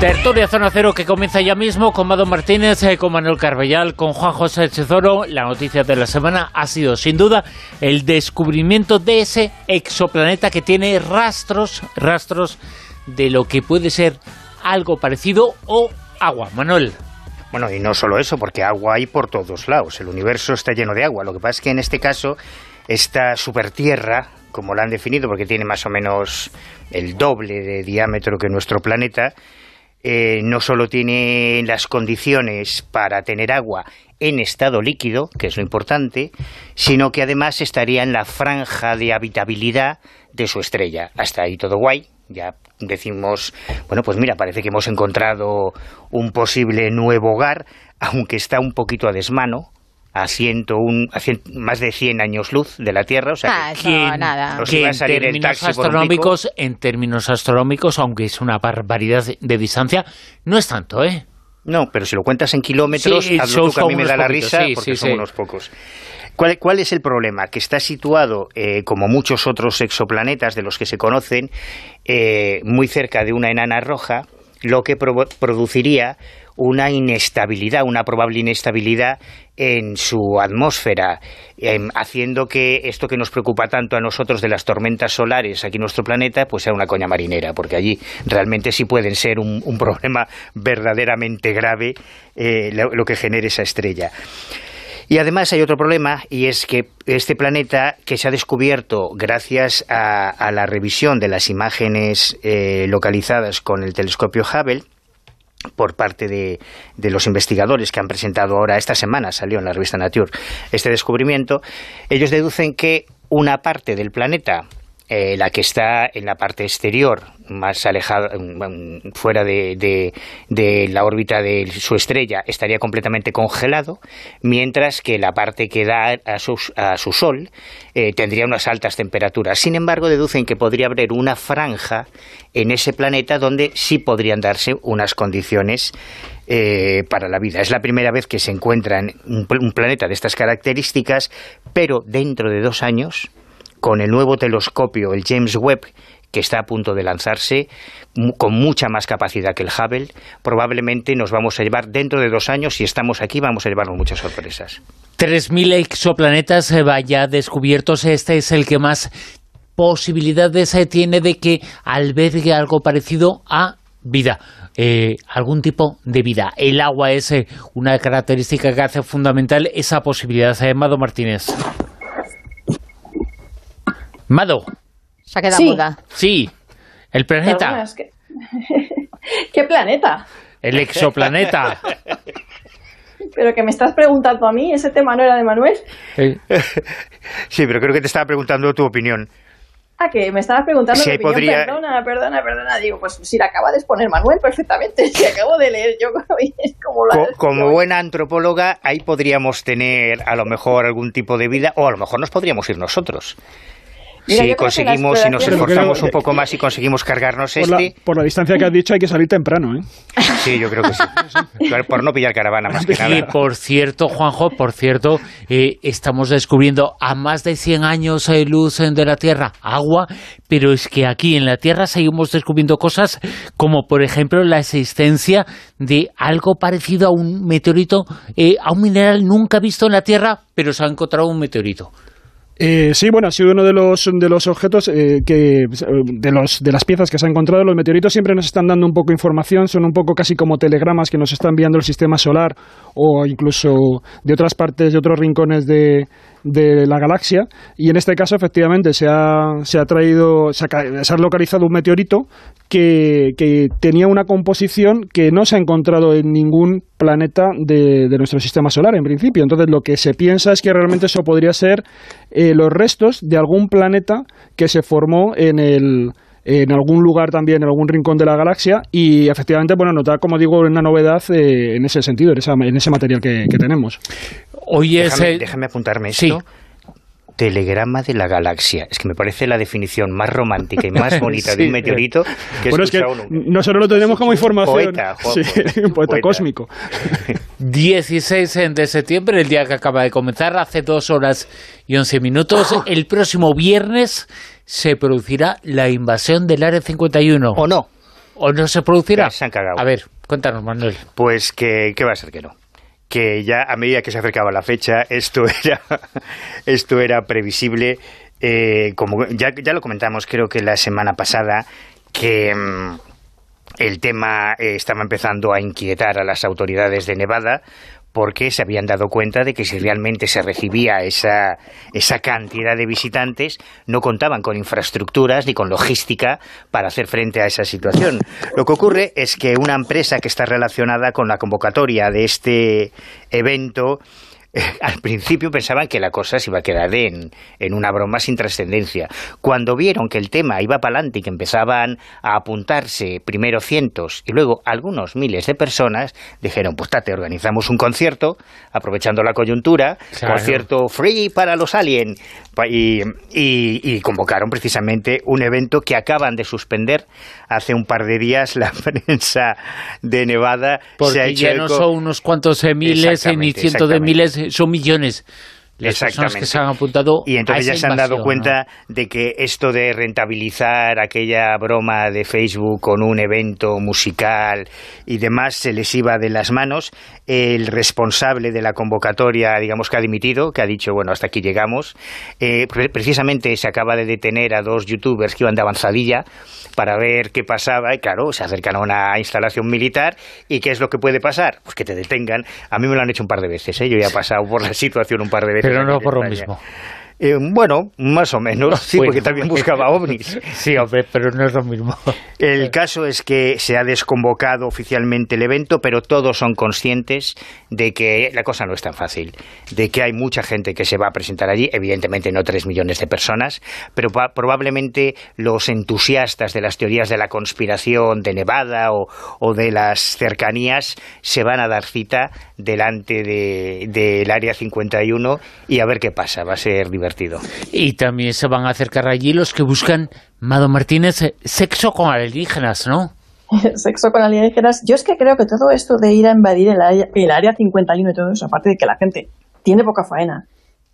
Tertulia Zona Cero que comienza ya mismo con Mado Martínez, eh, con Manuel Carbellal, con Juan José Chezoro. La noticia de la semana ha sido, sin duda, el descubrimiento de ese exoplaneta que tiene rastros, rastros de lo que puede ser algo parecido o agua. Manuel. Bueno, y no solo eso, porque agua hay por todos lados. El universo está lleno de agua. Lo que pasa es que en este caso, esta supertierra, como la han definido, porque tiene más o menos el doble de diámetro que nuestro planeta, eh, no solo tiene las condiciones para tener agua en estado líquido, que es lo importante, sino que además estaría en la franja de habitabilidad de su estrella. Hasta ahí todo guay. Ya decimos, bueno, pues mira, parece que hemos encontrado un posible nuevo hogar, aunque está un poquito a desmano, a, 101, a más de 100 años luz de la Tierra. O sea, Ah, que, eso nada. nos que iba a en términos astronómicos, en términos astronómicos, aunque es una barbaridad de distancia, no es tanto, ¿eh? No, pero si lo cuentas en kilómetros, Sí, son que a mí me unos da la poquitos, risa sí, porque sí, son sí. unos pocos. ¿Cuál, cuál es el problema? Que está situado, eh, como muchos otros exoplanetas de los que se conocen, eh, muy cerca de una enana roja, lo que provo- produciría una inestabilidad, una probable inestabilidad en su atmósfera, em, haciendo que esto que nos preocupa tanto a nosotros de las tormentas solares aquí en nuestro planeta, pues sea una coña marinera, porque allí realmente sí pueden ser un, problema verdaderamente grave eh, lo, lo que genere esa estrella. Y además hay otro problema, y es que este planeta que se ha descubierto gracias a, a la revisión de las imágenes eh, localizadas con el telescopio Hubble, por parte de, de los investigadores que han presentado ahora esta semana, salió en la revista Nature, este descubrimiento, ellos deducen que una parte del planeta, eh, la que está en la parte exterior, más alejada, mm, fuera de, de- de la órbita de su estrella, estaría completamente congelado, mientras que la parte que da a su, a su Sol eh, tendría unas altas temperaturas. Sin embargo, deducen que podría haber una franja en ese planeta donde sí podrían darse unas condiciones eh, para la vida. Es la primera vez que se encuentra un planeta de estas características, pero dentro de dos años, con el nuevo telescopio, el James Webb, que está a punto de lanzarse, con mucha más capacidad que el Hubble, probablemente nos vamos a llevar dentro de dos años, si estamos aquí, vamos a llevarnos muchas sorpresas. 3.000 exoplanetas eh, vaya descubiertos. Este es el que más posibilidades eh, tiene de que albergue algo parecido a vida. eh, algún tipo de vida. El agua es una característica que hace fundamental esa posibilidad. Eh, Mado Martínez. Mado, Se ha quedado Sí. muda. sí, el planeta, es que- ¿Qué planeta? el exoplaneta. Pero que me estás preguntando a mí, ese tema no era de Manuel. Sí, pero creo que te estaba preguntando tu opinión. Ah, que me estabas preguntando Sí, mi opinión. podría- Perdona, perdona, perdona. Digo, pues si la acaba de exponer Manuel perfectamente. Si acabo de leer yo como la... Co- como buena antropóloga, ahí podríamos tener a lo mejor algún tipo de vida, o a lo mejor nos podríamos ir nosotros. Mira, si la conseguimos, si nos esforzamos un poco más y conseguimos cargarnos Por la, este, por la distancia que has dicho hay que salir temprano, ¿eh? sí, yo creo que sí. Por no pillar caravana más que Y nada. por cierto, Juanjo, por cierto, eh, estamos descubriendo a más de 100 años de luz eh, de la Tierra agua, pero es que aquí en la Tierra seguimos descubriendo cosas como, por ejemplo, la existencia de algo parecido a un meteorito, eh, a un mineral nunca visto en la Tierra, pero se ha encontrado un meteorito. Eh, sí, bueno, ha sido uno de los, de los objetos eh, que, de, los, de las piezas que se han encontrado. Los meteoritos siempre nos están dando un poco de información, son un poco casi como telegramas que nos está enviando el sistema solar o incluso de otras partes, de otros rincones de, de la galaxia. Y en este caso, efectivamente, se ha, se ha traído, se ha, se ha localizado un meteorito que, que tenía una composición que no se ha encontrado en ningún planeta de, de nuestro sistema solar, en principio. Entonces, lo que se piensa es que realmente eso podría ser eh, los restos de algún planeta que se formó en el en algún lugar también, en algún rincón de la galaxia y efectivamente, bueno, notar, como digo, una novedad eh, en ese sentido, en, esa- ese material que tenemos. Hoy es Déjame, el- déjame apuntarme Sí. esto. Telegrama de la galaxia. Es que me parece la definición más romántica y más bonita de un meteorito que bueno, es que nosotros lo tenemos como información. Poeta, Juanjo, Sí, un poeta poeta. cósmico. 16 de septiembre, el día que acaba de comenzar, hace dos horas y 11 minutos. El próximo viernes se producirá la invasión del Área 51. ¿O no? o no se producirá? Se han cagado. A ver, cuéntanos, Manuel. Pues que, que va a ser que no que ya a medida que se acercaba la fecha esto era esto era previsible eh, como ya, ya lo comentamos creo que la semana pasada que mm, el tema eh, estaba empezando a inquietar a las autoridades de Nevada porque se habían dado cuenta de que si realmente se recibía esa, esa cantidad de visitantes, no contaban con infraestructuras ni con logística para hacer frente a esa situación. Lo que ocurre es que una empresa que está relacionada con la convocatoria de este evento al principio pensaban que la cosa se iba a quedar en, en una broma sin trascendencia. Cuando vieron que el tema iba para adelante y que empezaban a apuntarse primero cientos y luego algunos miles de personas, dijeron, pues tate, organizamos un concierto, aprovechando la coyuntura, concierto free para los aliens, y, y, convocaron precisamente un evento que acaban de suspender hace un par de días la prensa de Nevada. Porque ya no son unos cuantos miles ni cientos de miles, son millones las que se han apuntado y entonces ya se han dado cuenta de que esto de rentabilizar aquella broma de Facebook con un evento musical y demás se les iba de las manos el responsable de la convocatoria digamos que ha dimitido que ha dicho bueno hasta aquí llegamos eh, precisamente se acaba de detener a dos youtubers que iban de avanzadilla para ver qué pasaba y claro se acercan a una instalación militar y qué es lo que puede pasar pues que te detengan. A mí me lo han hecho un par de veces ¿eh? yo ya he pasado por la situación un par de veces pero no por lo mismo. Eh, bueno, más o menos, sí, porque también buscaba ovnis. sí, hombre, pero no es lo mismo. El caso es que se ha desconvocado oficialmente el evento, pero todos son conscientes de que la cosa no es tan fácil, de que hay mucha gente que se va a presentar allí, evidentemente no tres millones de personas, pero probablemente los entusiastas de las teorías de la conspiración de Nevada o, de las cercanías se van a dar cita delante del de, Área 51 y a ver qué pasa, va a ser divertido. Y también se van a acercar allí los que buscan, Mado Martínez, eh, sexo con alienígenas, ¿no? sexo con alienígenas. Yo es que creo que todo esto de ir a invadir el área, el área 51 y todo eso, aparte de que la gente tiene poca faena,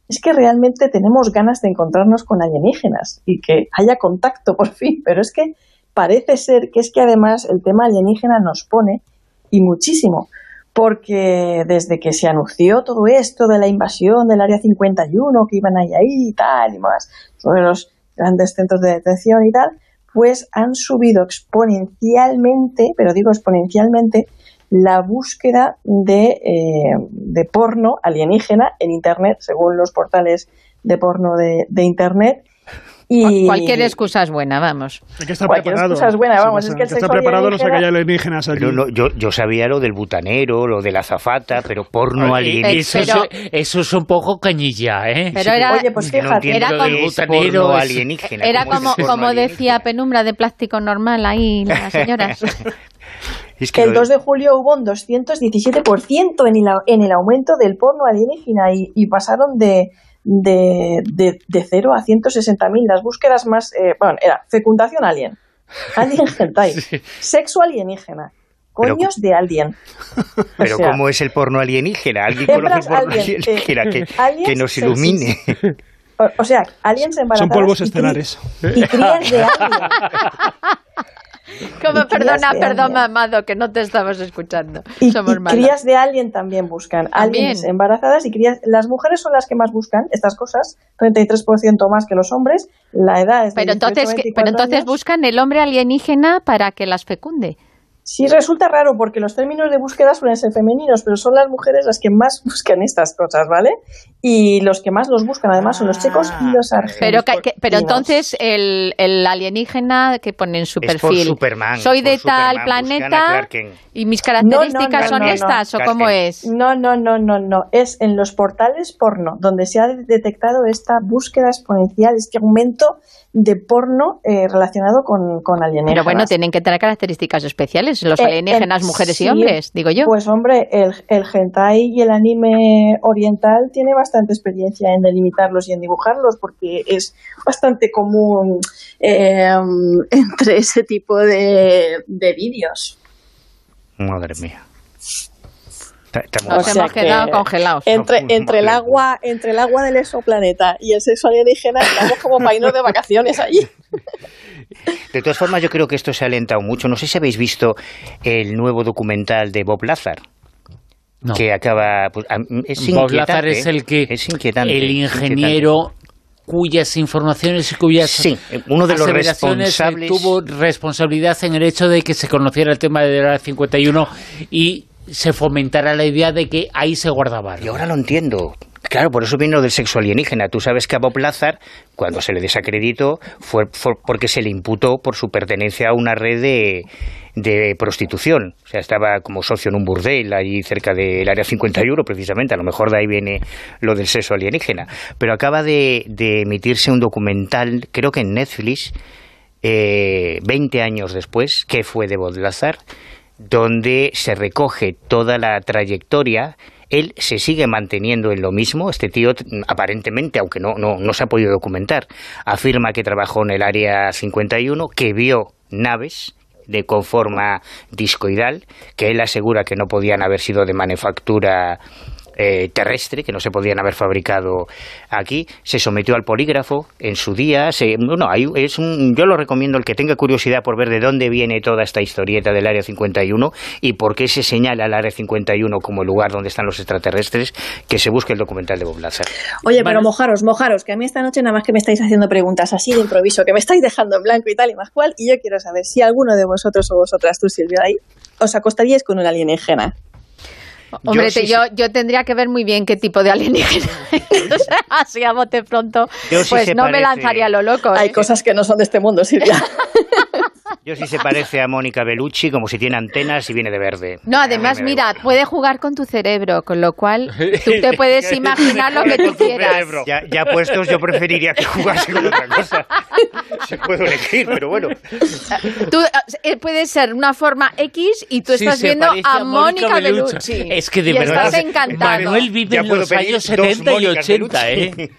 es que realmente tenemos ganas de encontrarnos con alienígenas y que haya contacto por fin, pero es que parece ser que es que además el tema alienígena nos pone y muchísimo porque desde que se anunció todo esto de la invasión del Área 51, que iban ahí, ahí y tal, y más, sobre los grandes centros de detención y tal, pues han subido exponencialmente, pero digo exponencialmente, la búsqueda de, eh, de porno alienígena en Internet, según los portales de porno de, de Internet, Cualquier excusa es buena, vamos. Hay que estar preparado. excusa es buena, vamos. Es que, el preparado no hay alienígenas aquí. yo, yo, sabía lo del butanero, lo de la zafata, pero porno alienígena. Eso, es un poco cañilla, ¿eh? Pero era, Oye, pues fíjate. era como, butanero alienígena. Era como, como decía Penumbra de plástico normal ahí, las señoras. el 2 de julio hubo un 217% en el, en el aumento del porno alienígena y, y pasaron de de, de, de 0 a 160.000. Las búsquedas más. Eh, bueno, era fecundación alien, alien hentai, sexo alienígena. Coños de alien. Pero ¿cómo es el porno alienígena? ¿Alguien conoce el porno alienígena? que, que, nos ilumine. O, sea, aliens embarazadas. Son polvos estelares. Y, crías de alien. Como, perdona, perdona, Amado, que no te estamos escuchando. Y, Somos crías de alguien también buscan. Aliens embarazadas y crías. Las mujeres son las que más buscan estas cosas, 33% más que los hombres. La edad es Pero entonces, pero entonces buscan el hombre alienígena para que las fecunde. Sí, resulta raro porque los términos de búsqueda suelen ser femeninos, pero son las mujeres las que más buscan estas cosas, ¿vale? Y los que más los buscan además son los chicos y los argentinos. Pero, pero entonces el, el, alienígena que pone en su perfil. Soy de tal planeta y mis características son estas o cómo es. No, no, no, no, no. Es en los portales porno donde se ha detectado esta búsqueda exponencial, este aumento de porno eh, relacionado con, con alienígenas. Pero bueno, tienen que tener características especiales los eh, alienígenas, mujeres y hombres, digo yo. Pues hombre, el, el hentai y el anime oriental tiene bastante experiencia en delimitarlos y en dibujarlos porque es bastante común eh, entre ese tipo de, de vídeos. Madre mía. Nos hemos quedado congelados. Entre, entre, el agua, entre el agua del exoplaneta y el sexo alienígena, estamos como painos de vacaciones allí. De todas formas, yo creo que esto se ha alentado mucho. No sé si habéis visto el nuevo documental de Bob Lazar. Que acaba. Pues, es Bob Lazar es el que. Es inquietante. El ingeniero cuyas informaciones y cuyas sí, uno de los responsables tuvo responsabilidad en el hecho de que se conociera el tema de la 51 y se fomentara la idea de que ahí se guardaba. Y ahora lo entiendo. Claro, por eso vino del sexo alienígena. Tú sabes que a Bob Lazar, cuando se le desacreditó, fue, porque se le imputó por su pertenencia a una red de, de prostitución. O sea, estaba como socio en un burdel ahí cerca del área 51, precisamente. A lo mejor de ahí viene lo del sexo alienígena. Pero acaba de, emitirse un documental, creo que en Netflix, eh, 20 años después, que fue de Bob Lazar, donde se recoge toda la trayectoria él se sigue manteniendo en lo mismo. Este tío, aparentemente, aunque no, no, no se ha podido documentar, afirma que trabajó en el Área 51, que vio naves de conforma discoidal, que él asegura que no podían haber sido de manufactura eh, terrestre que no se podían haber fabricado aquí. Se sometió al polígrafo en su día. Se, es un, yo lo recomiendo el que tenga curiosidad por ver de dónde viene toda esta historieta del Área 51 y por qué se señala al Área 51 como el lugar donde están los extraterrestres, que se busque el documental de Bob Lazar. Oye, pero mojaros, mojaros, que a mí esta noche nada más que me estáis haciendo preguntas así de improviso, que me estáis dejando en blanco y tal y más cual, y yo quiero saber si alguno de vosotros o vosotras, tú Silvia, ahí, os acostaríais con un alienígena. Hombre, yo, yo, tendría que ver muy bien qué tipo de alienígena. Así a bote pronto, pues no me lanzaría lo loco. Hay ¿eh? cosas que no son de este mundo, Silvia. Yo sí se parece a Mónica Bellucci, como si tiene antenas y viene de verde. No, además, mira, puede jugar con tu cerebro, con lo cual tú te puedes imaginar lo que tú quieras. Ya, ya, puestos, yo preferiría que jugase con otra cosa. Se puede elegir, pero bueno. Tú, eh, puede ser una forma X y tú estás viendo a, Mónica Bellucci. Es que de verdad. Estás encantado. Manuel vive en los años 70 y 80, ¿eh?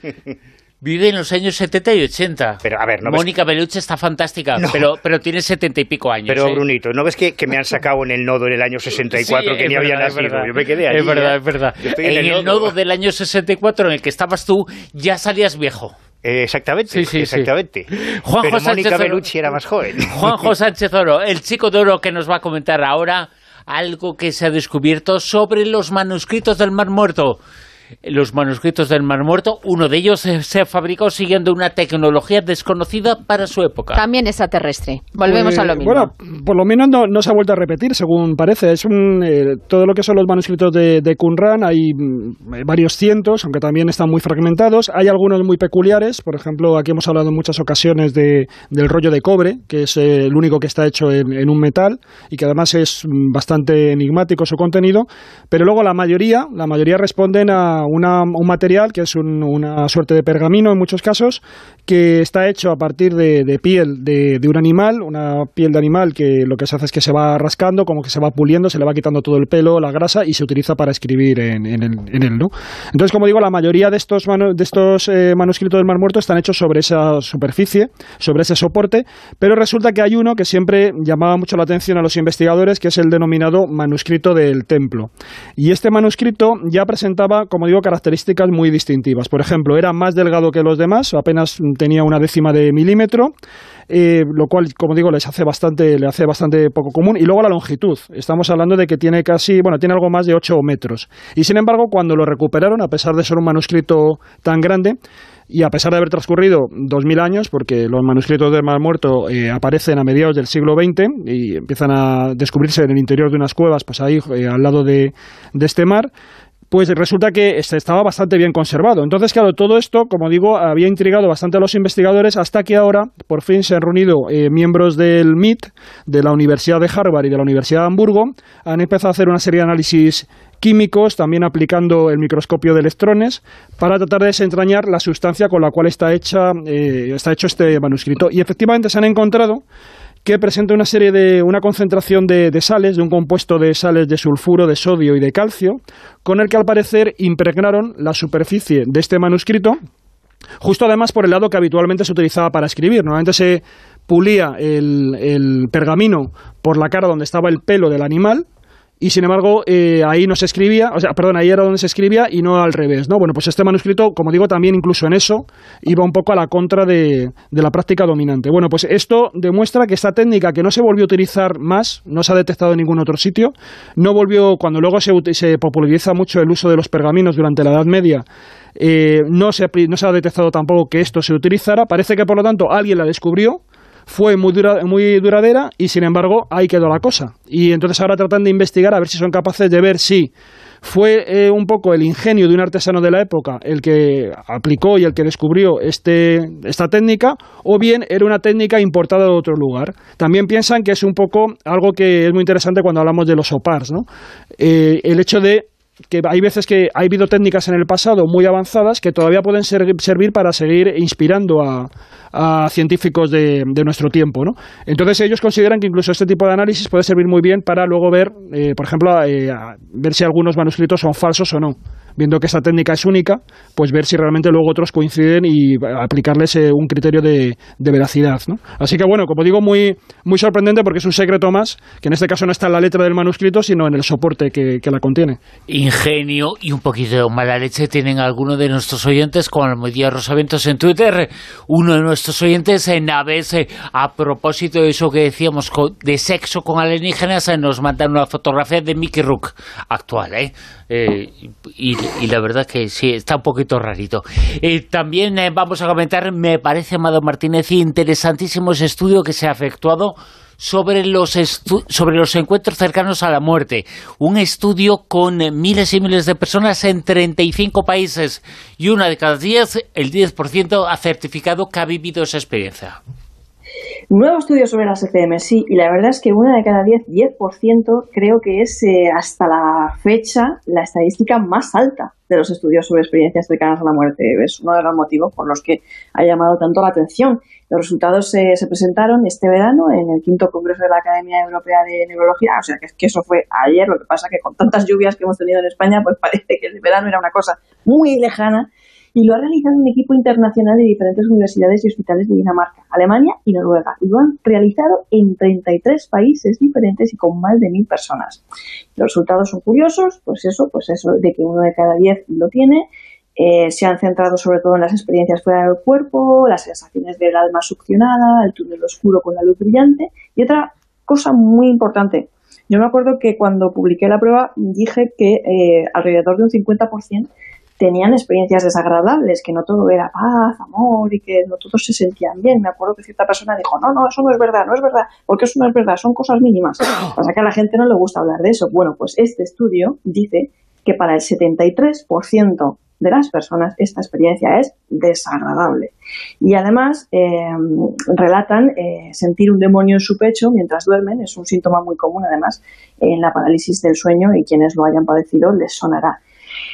Vive en los años 70 y 80. Pero, a ver, ¿no Mónica Bellucci está fantástica, pero, pero tiene 70 y pico años. Pero, ¿eh? Brunito, ¿no ves que, que, me han sacado en el nodo en el año 64 que ni había nacido? Yo me quedé ahí. Es verdad, ¿eh? es verdad. En, el, nodo. del año 64 en el que estabas tú, ya salías viejo. Eh, exactamente, sí, sí, exactamente. Juanjo Pero Mónica Bellucci era más joven. Juanjo Sánchez Oro, el chico de oro que nos va a comentar ahora algo que se ha descubierto sobre los manuscritos del Mar Muerto los manuscritos del Mar Muerto. Uno de ellos se, fabricó siguiendo una tecnología desconocida para su época. También extraterrestre. Volvemos a lo mismo. Bueno, por lo menos no, se ha vuelto a repetir, según parece. Es un, eh, todo lo que son los manuscritos de, de Qumran, hay mm, varios cientos, aunque también están muy fragmentados. Hay algunos muy peculiares. Por ejemplo, aquí hemos hablado en muchas ocasiones de, del rollo de cobre, que es eh, el único que está hecho en, un metal y que además es mm, bastante enigmático su contenido. Pero luego la mayoría, la mayoría responden a un material que es una suerte de pergamino en muchos casos, que está hecho a partir de, piel de, un animal, una piel de animal que lo que se hace es que se va rascando, como que se va puliendo, se le va quitando todo el pelo, la grasa y se utiliza para escribir en, el, él. Entonces, como digo, la mayoría de estos, de estos eh, manuscritos del Mar Muerto están hechos sobre esa superficie, sobre ese soporte, pero resulta que hay uno que siempre llamaba mucho la atención a los investigadores, que es el denominado manuscrito del templo. Y este manuscrito ya presentaba, como digo, características muy distintivas. Por ejemplo, era más delgado que los demás, apenas tenía una décima de milímetro, eh, lo cual, como digo, les hace bastante, le hace bastante poco común. Y luego la longitud. Estamos hablando de que tiene casi, bueno, tiene algo más de 8 metros. Y sin embargo, cuando lo recuperaron, a pesar de ser un manuscrito tan grande, y a pesar de haber transcurrido 2.000 años, porque los manuscritos del Mar Muerto eh, aparecen a mediados del siglo XX y empiezan a descubrirse en el interior de unas cuevas, pues ahí eh, al lado de, de este mar, pues resulta que estaba bastante bien conservado. Entonces, claro, todo esto, como digo, había intrigado bastante a los investigadores hasta que ahora, por fin, se han reunido eh, miembros del MIT, de la Universidad de Harvard y de la Universidad de Hamburgo, han empezado a hacer una serie de análisis químicos, también aplicando el microscopio de electrones, para tratar de desentrañar la sustancia con la cual está, hecha, eh, está hecho este manuscrito. Y efectivamente se han encontrado que presenta una serie de una concentración de, sales, de un compuesto de sales de sulfuro, de sodio y de calcio, con el que al parecer impregnaron la superficie de este manuscrito, justo además por el lado que habitualmente se utilizaba para escribir. Normalmente se pulía el, el pergamino por la cara donde estaba el pelo del animal, y sin embargo eh, ahí no se escribía, o sea, perdón, ahí era donde se escribía y no al revés, ¿no? Bueno, pues este manuscrito, como digo, también incluso en eso iba un poco a la contra de, de la práctica dominante. Bueno, pues esto demuestra que esta técnica que no se volvió a utilizar más, no se ha detectado en ningún otro sitio, no volvió, cuando luego se, se populariza mucho el uso de los pergaminos durante la Edad Media, eh, no, se, no se ha detectado tampoco que esto se utilizara, parece que por lo tanto alguien la descubrió, fue muy, muy duradera y sin embargo ahí quedó la cosa. Y entonces ahora tratan de investigar a ver si son capaces de ver si fue eh, un poco el ingenio de un artesano de la época el que aplicó y el que descubrió este, esta técnica, o bien era una técnica importada de otro lugar. También piensan que es un poco algo que es muy interesante cuando hablamos de los opars, ¿no? Eh, el hecho de que hay veces que ha habido técnicas en el pasado muy avanzadas que todavía pueden servir para seguir inspirando a, científicos de, nuestro tiempo. ¿no? Entonces ellos consideran que incluso este tipo de análisis puede servir muy bien para luego ver, eh, por ejemplo, eh, ver si algunos manuscritos son falsos o no viendo que esta técnica es única, pues ver si realmente luego otros coinciden y aplicarles eh, un criterio de, veracidad. ¿no? Así que bueno, como digo, muy, muy sorprendente porque es un secreto más, que en este caso no está en la letra del manuscrito, sino en el soporte que, la contiene. Ingenio y un poquito de mala leche tienen algunos de nuestros oyentes, como el Rosaventos en Twitter, uno de nuestros oyentes en Aves, eh, a propósito de eso que decíamos de sexo con alienígenas, eh, nos mandan una fotografía de Mickey Rook actual, ¿eh? Eh, y, la verdad que sí, está un poquito rarito. Eh, también eh, vamos a comentar, me parece, Amado Martínez, interesantísimo ese estudio que se ha efectuado sobre los, sobre los encuentros cercanos a la muerte. Un estudio con miles y miles de personas en 35 países y una de cada 10, el 10% ha certificado que ha vivido esa experiencia. Nuevo estudio sobre las ECM, sí, y la verdad es que una de cada diez, 10%, creo que es eh, hasta la fecha la estadística más alta de los estudios sobre experiencias cercanas a la muerte. Es uno de los motivos por los que ha llamado tanto la atención. Los resultados se presentaron este verano en el quinto congreso de la Academia Europea de Neurología, o sea que, que eso fue ayer, lo que pasa que con tantas lluvias que hemos tenido en España, pues parece que el verano era una cosa muy lejana y lo ha realizado un equipo internacional de diferentes universidades y hospitales de Dinamarca, Alemania y Noruega. Y lo han realizado en 33 países diferentes y con más de mil personas. Los resultados son curiosos, pues eso, pues eso, de que uno de cada diez lo tiene. Eh, se han centrado sobre todo en las experiencias fuera del cuerpo, las sensaciones del alma succionada, el túnel oscuro con la luz brillante. Y otra cosa muy importante, yo me acuerdo que cuando publiqué la prueba dije que eh, alrededor de un 50% tenían experiencias desagradables, que no todo era paz, amor y que no todos se sentían bien. Me acuerdo que cierta persona dijo, no, no, eso no es verdad, no es verdad, porque eso no es verdad, son cosas mínimas. O sea que a la gente no le gusta hablar de eso. Bueno, pues este estudio dice que para el 73% de las personas esta experiencia es desagradable. Y además em, relatan eh, sentir un demonio en su pecho mientras duermen, es un síntoma muy común además en la parálisis del sueño y quienes lo hayan padecido les sonará.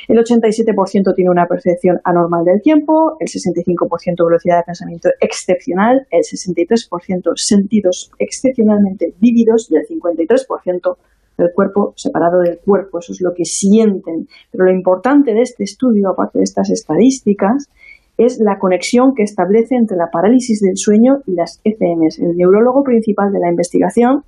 El 87% tiene una percepción anormal del tiempo, el 65% velocidad de pensamiento excepcional, el 63% sentidos excepcionalmente vívidos y el 53% del cuerpo separado del cuerpo. Eso es lo que sienten. Pero lo importante de este estudio, aparte de estas estadísticas, es la conexión que establece entre la parálisis del sueño y las ECMs. El neurólogo principal de la investigación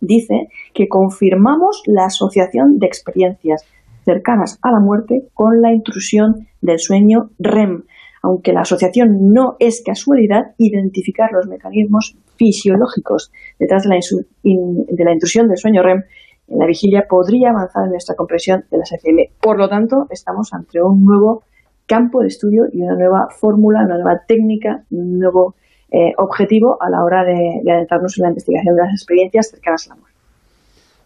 dice que confirmamos la asociación de experiencias cercanas a la muerte con la intrusión del sueño REM. Aunque la asociación no es casualidad, identificar los mecanismos fisiológicos detrás de la, de la intrusión del sueño REM en la vigilia podría avanzar en nuestra comprensión de las FM. Por lo tanto, estamos ante un nuevo campo de estudio y una nueva fórmula, una nueva técnica, un nuevo eh, objetivo a la hora de, de adentrarnos en la investigación de las experiencias cercanas a la muerte.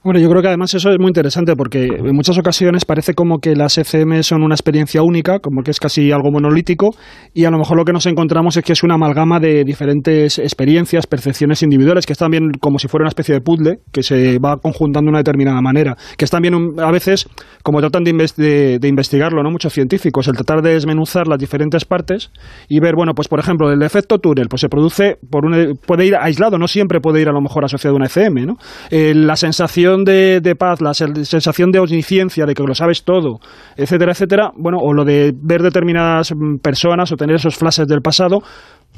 Bueno, yo creo que además eso es muy interesante porque en muchas ocasiones parece como que las ECM son una experiencia única, como que es casi algo monolítico, y a lo mejor lo que nos encontramos es que es una amalgama de diferentes experiencias, percepciones individuales, que es también como si fuera una especie de puzzle que se va conjuntando de una determinada manera, que es también a veces, como tratan de, de, investigarlo, ¿no? muchos científicos, el tratar de desmenuzar las diferentes partes y ver, bueno, pues por ejemplo, el efecto túnel, pues se produce por un, puede ir aislado, no siempre puede ir a lo mejor asociado a una ECM, ¿no? Eh, la sensación de paz, la sensación de omnisciencia, de que lo sabes todo, etcétera, etcétera, bueno, o lo de ver determinadas mm, personas o tener esos flashes del pasado,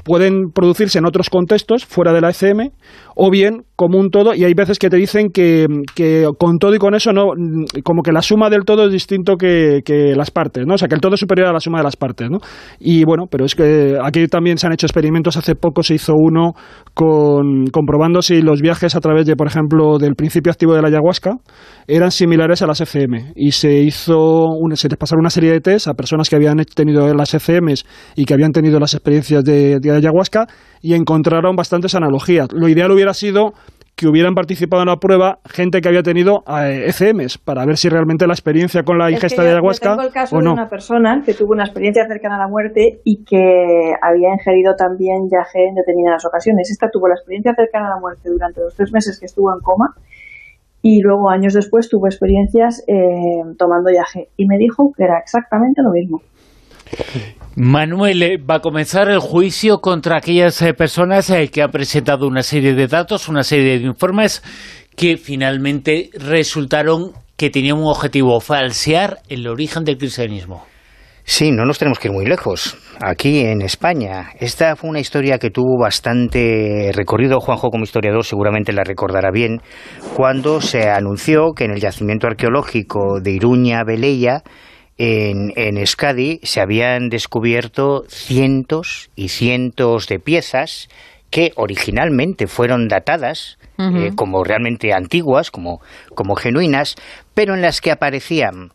pueden producirse en otros contextos fuera de la ECM o bien como un todo y hay veces que te dicen que, con todo y con eso no como que la suma del todo es distinto que, las partes no o sea que el todo es superior a la suma de las partes no y bueno pero es que aquí también se han hecho experimentos. Hace poco se hizo uno con comprobando si los viajes a través de por ejemplo del principio activo de la ayahuasca eran similares a las ECM y se hizo se les pasaron una serie de test a personas que habían tenido las ECMs y que habían tenido las experiencias de ayahuasca y encontraron bastantes analogías. Lo ideal hubiera sido que hubieran participado en la prueba gente que había tenido ECMs eh, para ver si realmente la experiencia con la ingesta de ayahuasca yo tengo el caso de una persona que tuvo una experiencia cercana a la muerte y que había ingerido también yagé en determinadas ocasiones. Esta tuvo la experiencia cercana a la muerte durante los tres meses que estuvo en coma y luego años después tuvo experiencias eh, tomando yagé y me dijo que era exactamente lo mismo. Manuel, eh, va a comenzar el juicio contra aquellas eh, personas eh, que han presentado una serie de datos, una serie de informes que finalmente resultaron que tenían un objetivo, falsear el origen del cristianismo. Sí, no nos tenemos que ir muy lejos. Aquí en España. Esta fue una historia que tuvo bastante recorrido. Juanjo, como historiador, seguramente la recordará bien. Cuando se anunció que en el yacimiento arqueológico de Iruña, Beleya, en, en Euskadi se habían descubierto cientos y cientos de piezas que originalmente fueron datadas eh, como realmente antiguas, como, como genuinas, pero en las que aparecían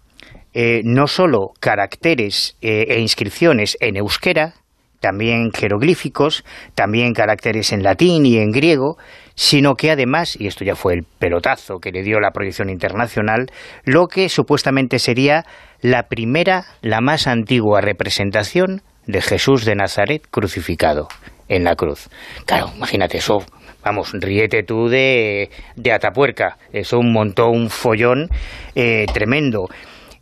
eh, no solo caracteres eh, e inscripciones en euskera, también jeroglíficos, también caracteres en latín y en griego, sino que además, y esto ya fue el pelotazo que le dio la proyección internacional, lo que supuestamente sería la primera, la más antigua representación de Jesús de Nazaret crucificado en la cruz. Claro, imagínate eso, vamos, ríete tú de, de Atapuerca, eso montó un follón eh, tremendo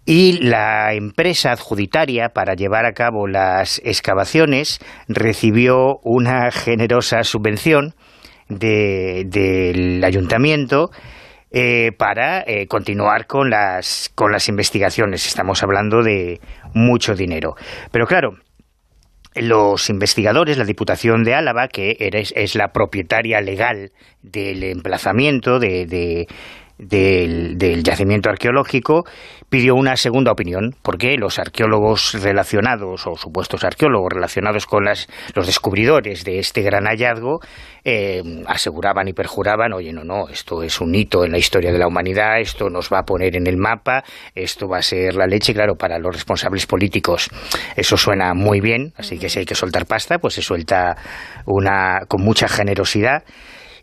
y la empresa adjuditaria para llevar a cabo las excavaciones recibió una generosa subvención del ayuntamiento eh, para eh, continuar con las, con las investigaciones. Estamos hablando de mucho dinero. Pero claro, los investigadores, la Diputación de Álava, que es la propietaria legal del emplazamiento de, del, yacimiento arqueológico, pidió una segunda opinión, porque los arqueólogos relacionados, o supuestos arqueólogos relacionados con las, los descubridores de este gran hallazgo, eh, aseguraban y perjuraban, oye, no, no, esto es un hito en la historia de la humanidad, esto nos va a poner en el mapa, esto va a ser la leche, claro, para los responsables políticos eso suena muy bien, así que si hay que soltar pasta, pues se suelta una con mucha generosidad.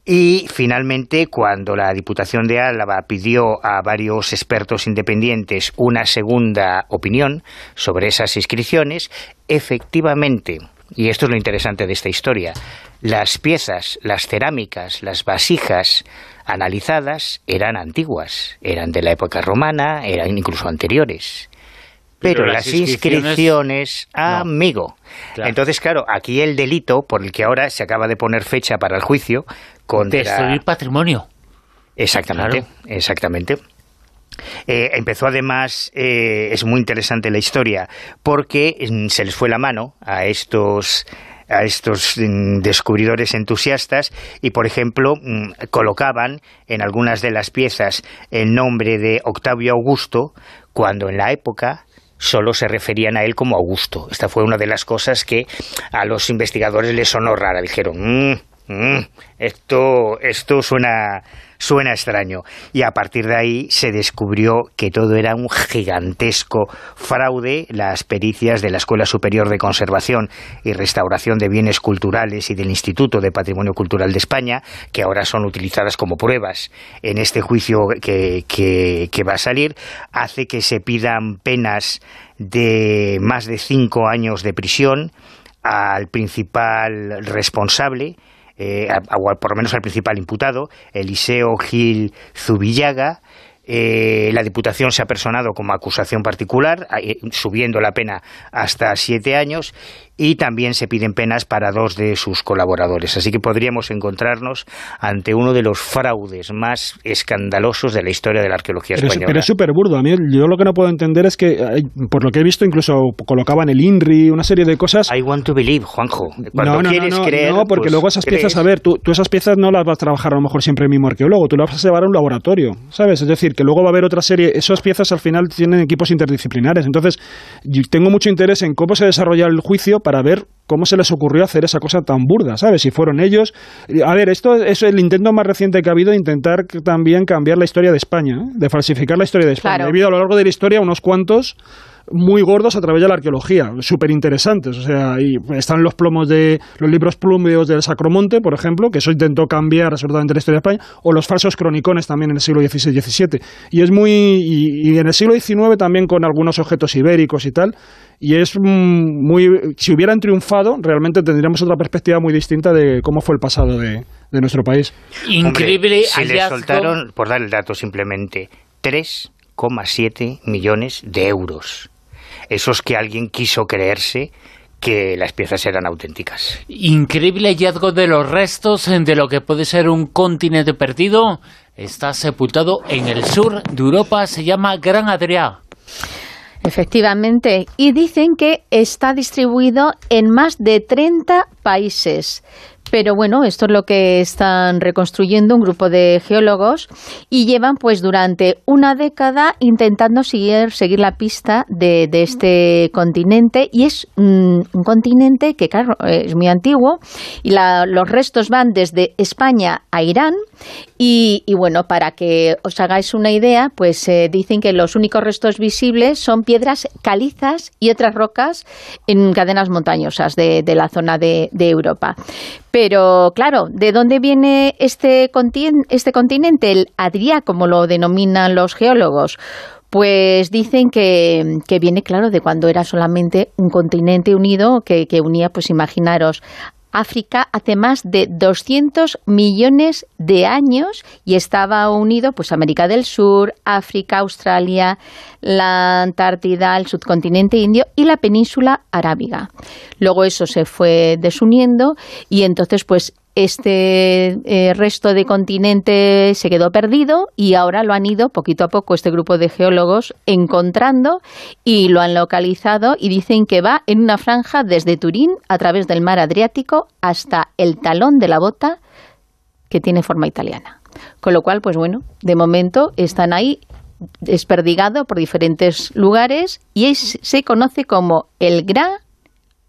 Y finalmente, cuando la Diputación de Álava pidió a varios expertos independientes una segunda opinión sobre esas inscripciones, efectivamente, y esto es lo interesante de esta historia, las piezas, las cerámicas, las vasijas analizadas eran antiguas, eran de la época romana, eran incluso anteriores. Pero, las, inscripciones, amigo. Entonces, claro, aquí el delito por el que ahora se acaba de poner fecha para el juicio Destruir patrimonio. Exactamente, exactamente. Eh, empezó además, eh, es muy interesante la historia, porque mm, se les fue la mano a estos a estos mm, descubridores entusiastas y, por ejemplo, mm, colocaban en algunas de las piezas el nombre de Octavio Augusto, cuando en la época solo se referían a él como Augusto. Esta fue una de las cosas que a los investigadores les sonó rara. Dijeron, Mm, esto, esto suena, suena extraño. Y a partir de ahí se descubrió que todo era un gigantesco fraude. Las pericias de la Escuela Superior de Conservación y Restauración de Bienes Culturales y del Instituto de Patrimonio Cultural de España, que ahora son utilizadas como pruebas en este juicio que, que va a salir, hace que se pidan penas de más de cinco años de prisión al principal responsable eh, por lo menos al principal imputado, Eliseo Gil Zubillaga, eh, la Diputación se ha personado como acusación particular, eh, subiendo la pena hasta siete años, y también se piden penas para dos de sus colaboradores. Así que podríamos encontrarnos ante uno de los fraudes más escandalosos de la historia de la arqueología española. pero es súper burdo. A mí yo lo que no puedo entender es que, por lo que he visto, incluso colocaban el INRI, una serie de cosas. I want to believe, Juanjo. Cuando no, quieres creer, no, porque pues luego esas piezas, a ver, tú, tú, esas piezas no las vas a trabajar a lo mejor siempre el mismo arqueólogo, tú las vas a llevar a un laboratorio, ¿sabes? Es decir, que luego va a haber otra serie, esas piezas al final tienen equipos interdisciplinares. Entonces, yo tengo mucho interés en cómo se desarrolla el juicio para ver cómo se les ocurrió hacer esa cosa tan burda, ¿sabes? Si fueron ellos. A ver, esto es el intento más reciente que ha habido de intentar también cambiar la historia de España, ¿eh? de falsificar la historia de España. Ha habido a lo largo de la historia unos cuantos muy gordos a través de la arqueología, súper interesantes. O sea, y están los plomos de los libros plúmbeos del Sacromonte, por ejemplo, que eso intentó cambiar absolutamente la historia de España, o los falsos cronicones también en el siglo XVI y XVII. Y es muy. Y, en el siglo XIX también con algunos objetos ibéricos y tal. Y es muy. Si hubieran triunfado, realmente tendríamos otra perspectiva muy distinta de cómo fue el pasado de, nuestro país. Increíble. si le soltaron, por dar el dato simplemente, 3,7 millones de euros esos que alguien quiso creerse que las piezas eran auténticas. Increíble hallazgo de los restos de lo que puede ser un continente perdido. Está sepultado en el sur de Europa, se llama Gran Adrià. Efectivamente, y dicen que está distribuido en más de 30 países. Pero bueno, esto es lo que están reconstruyendo un grupo de geólogos y llevan pues durante una década intentando seguir, seguir la pista de, este continente y es un continente que claro, es muy antiguo y los restos van desde España a Irán y, bueno, para que os hagáis una idea, pues eh, dicen que los únicos restos visibles son piedras calizas y otras rocas en cadenas montañosas de, la zona de, de Europa. Pero claro, ¿de dónde viene este, este continente, el Adria, como lo denominan los geólogos? Pues dicen que, viene, claro, de cuando era solamente un continente unido que, que unía, pues imaginaros, África hace más de 200 millones de años y estaba unido pues América del Sur, África, Australia, la Antártida, el subcontinente indio y la península arábiga. Luego eso se fue desuniendo y entonces pues este eh, resto de continente se quedó perdido y ahora lo han ido poquito a poco este grupo de geólogos encontrando y lo han localizado y dicen que va en una franja desde Turín a través del mar Adriático hasta el talón de la bota que tiene forma italiana. Con lo cual, pues bueno, de momento están ahí desperdigado por diferentes lugares y se conoce como el Gran,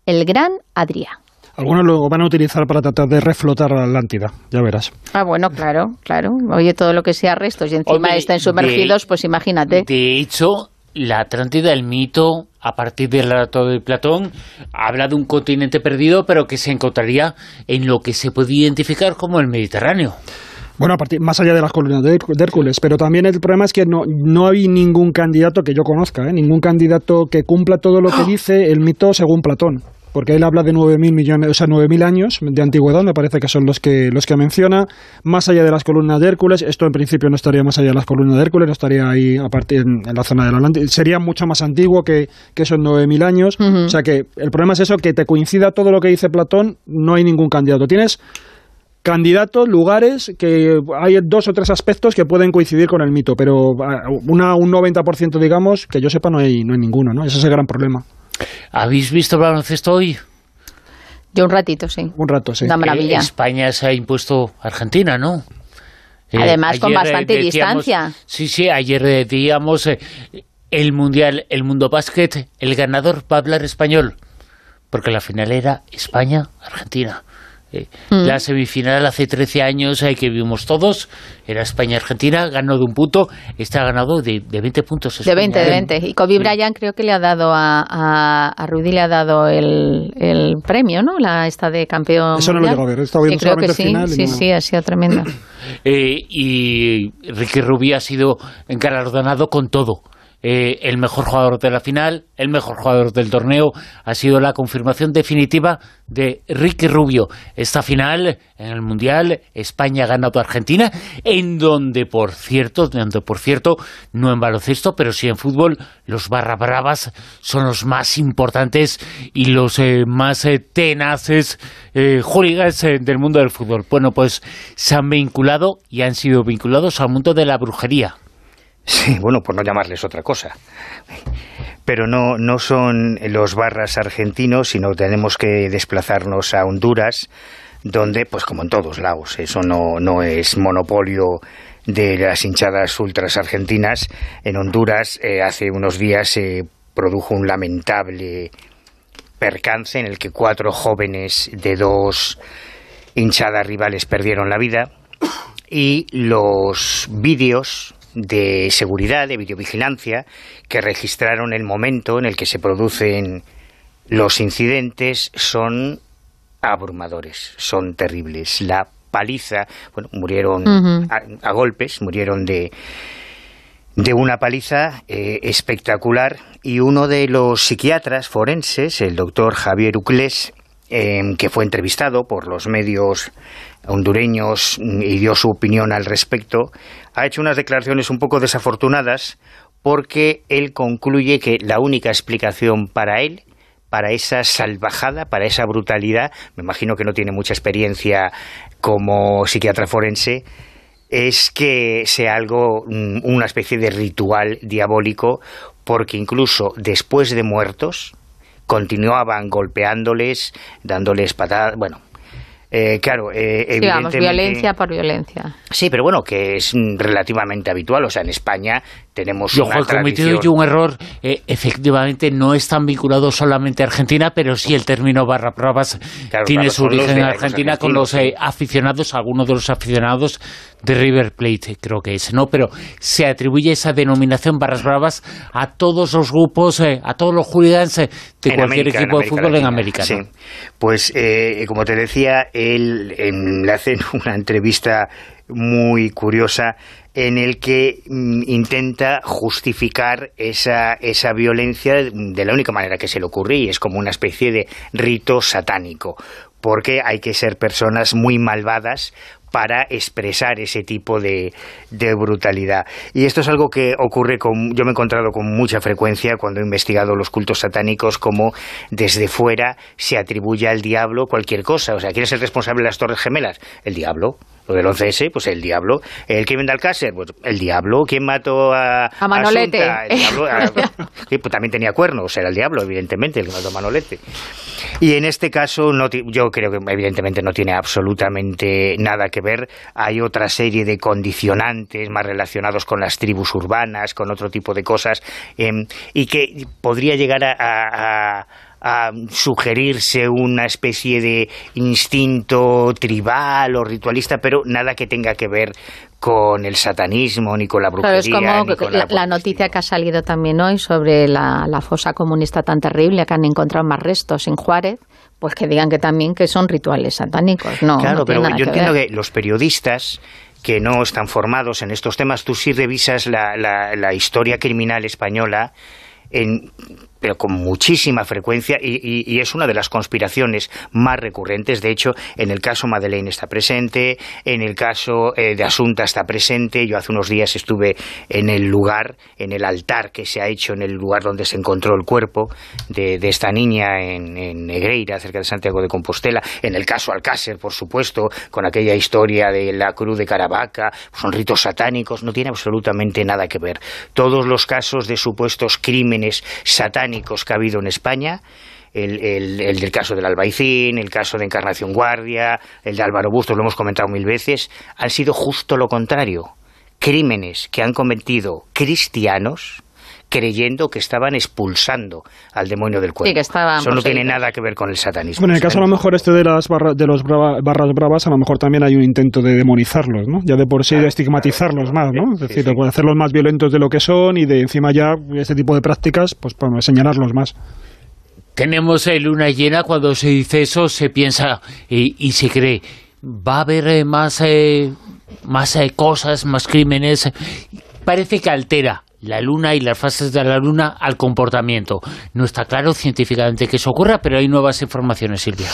el Gran Adrià. Algunos lo van a utilizar para tratar de reflotar la Atlántida, ya verás. Ah, bueno, claro, claro. Oye, todo lo que sea restos y encima están sumergidos, pues imagínate. De hecho, la Atlántida, el mito, a partir del relato de Platón, habla de un continente perdido, pero que se encontraría en lo que se puede identificar como el Mediterráneo. Bueno, a partir, más allá de las columnas de, Hércules, pero también el problema es que no, no hay ningún candidato que yo conozca, ¿eh? ningún candidato que cumpla todo lo que dice el mito según Platón porque él habla de 9.000 millones, o sea, 9.000 años de antigüedad, me parece que son los que, los que menciona, más allá de las columnas de Hércules, esto en principio no estaría más allá de las columnas de Hércules, no estaría ahí a partir en, la zona del Atlántico, sería mucho más antiguo que, que esos 9.000 años, o sea que el problema es eso, que te coincida todo lo que dice Platón, no hay ningún candidato, tienes candidatos, lugares, que hay dos o tres aspectos que pueden coincidir con el mito, pero una, un 90% digamos, que yo sepa no hay, no hay ninguno, ¿no? Ese es el gran problema. ¿Habéis visto el baloncesto hoy? Yo un ratito, sí. Un rato, sí. Una maravilla. España se ha impuesto a Argentina, ¿no? Eh, Además, con bastante distancia. Sí, sí, ayer decíamos eh, el Mundial, el Mundo Básquet, el ganador va a hablar español, porque la final era España-Argentina. Mm. La semifinal hace 13 años eh, que vimos todos, era España-Argentina, ganó de un punto, está ha ganado de, de 20 puntos. De 20, de 20. Y Kobe Bryant creo que le ha dado a, a, Rudy le ha dado el, el, premio, ¿no? La esta de campeón. Eso no lo llegó a ver, estaba viendo creo que sí, sí, sí, ha sido tremenda. Eh, y Ricky Rubio ha sido engalardonado con todo eh, el mejor jugador de la final, el mejor jugador del torneo, ha sido la confirmación definitiva de Ricky Rubio. Esta final en el Mundial, España ha ganado a Argentina, en donde, por cierto, por cierto, no en baloncesto, pero sí en fútbol, los barra bravas son los más importantes y los eh, más eh, tenaces eh, del mundo del fútbol. Bueno, pues se han vinculado y han sido vinculados al mundo de la brujería. Sí, bueno, por no llamarles otra cosa. Pero no, no son los barras argentinos, sino tenemos que desplazarnos a Honduras, donde, pues como en todos lados, eso no, no es monopolio de las hinchadas ultras argentinas. En Honduras eh, hace unos días se produjo un lamentable percance en el que cuatro jóvenes de dos hinchadas rivales perdieron la vida y los vídeos de seguridad, de videovigilancia, que registraron el momento en el que se producen los incidentes son abrumadores, son terribles. La paliza, bueno, murieron a, golpes, murieron de, de una paliza eh, espectacular y uno de los psiquiatras forenses, el doctor Javier Uclés, em, que fue entrevistado por los medios hondureños y dio su opinión al respecto, ha hecho unas declaraciones un poco desafortunadas porque él concluye que la única explicación para él para esa salvajada, para esa brutalidad, me imagino que no tiene mucha experiencia como psiquiatra forense, es que sea algo, mm, una especie de ritual diabólico, porque incluso después de muertos, continuaban golpeándoles, dándoles patadas, bueno, eh, claro, eh, evidentemente... violencia por violencia. Sí, pero bueno, que es relativamente habitual. O sea, en España tenemos Yo, he cometido yo un error. Eh, efectivamente, no están vinculados solamente a Argentina, pero sí el término barra bravas tiene su origen en Argentina con los eh, aficionados, algunos de los aficionados de River Plate, creo que es, ¿no? Pero se atribuye esa denominación barras bravas a todos los grupos, eh, a todos los hooligans de cualquier equipo de fútbol en América. Sí. Pues, como te decía, él le hacen una entrevista muy curiosa en el que mm, intenta justificar esa, esa violencia de la única manera que se le ocurre y es como una especie de rito satánico porque hay que ser personas muy malvadas para expresar ese tipo de, de, brutalidad. Y esto es algo que ocurre con, yo me he encontrado con mucha frecuencia cuando he investigado los cultos satánicos, como desde fuera se atribuye al diablo cualquier cosa. O sea, ¿quién es el responsable de las Torres Gemelas? El diablo. Lo del 11S, pues el diablo. El crimen de Alcácer, pues el diablo. ¿Quién mató a, a Manolete? el diablo. pues también tenía cuernos, era el diablo, evidentemente, el que mató a Manolete. Y en este caso, no yo creo que evidentemente no tiene absolutamente nada que ver. Hay otra serie de condicionantes más relacionados con las tribus urbanas, con otro tipo de cosas, em, y que podría llegar a a sugerirse una especie de instinto tribal o ritualista, pero nada que tenga que ver con el satanismo ni con la brujería. es como la, noticia que ha salido también hoy sobre la, fosa comunista tan terrible que han encontrado más restos en Juárez, pues que digan que también que son rituales satánicos. No, claro, pero yo entiendo que los periodistas que no están formados en estos temas, tú sí revisas la historia criminal española en pero con muchísima frecuencia y, es una de las conspiraciones más recurrentes. De hecho, en el caso Madeleine está presente, en el caso eh, de Asunta está presente. Yo hace unos días estuve en el lugar, en el altar que se ha hecho en el lugar donde se encontró el cuerpo de, esta niña en, Negreira, cerca de Santiago de Compostela. En el caso Alcácer, por supuesto, con aquella historia de la cruz de Caravaca, son ritos satánicos, no tiene absolutamente nada que ver. Todos los casos de supuestos crímenes satánicos que ha habido en España, el, del caso del Albaicín, el caso de Encarnación Guardia, el de Álvaro Bustos, lo hemos comentado mil veces, han sido justo lo contrario. Crímenes que han cometido cristianos creyendo que estaban expulsando al demonio del cuerpo. Eso no tiene nada que ver con el satanismo. Bueno, en el caso a lo mejor este de las de los barras bravas, a lo mejor también hay un intento de demonizarlos, ¿no? Ya de por sí de estigmatizarlos más, ¿no? Es decir, de hacerlos más violentos de lo que son y de encima ya este tipo de prácticas, pues para señalarlos más. Tenemos luna llena, cuando se dice eso se piensa y, se cree, va a haber eh, más, eh, más eh, cosas, más crímenes, parece que altera la luna y las fases de la luna al comportamiento. No está claro científicamente que eso ocurra, pero hay nuevas informaciones, Silvia.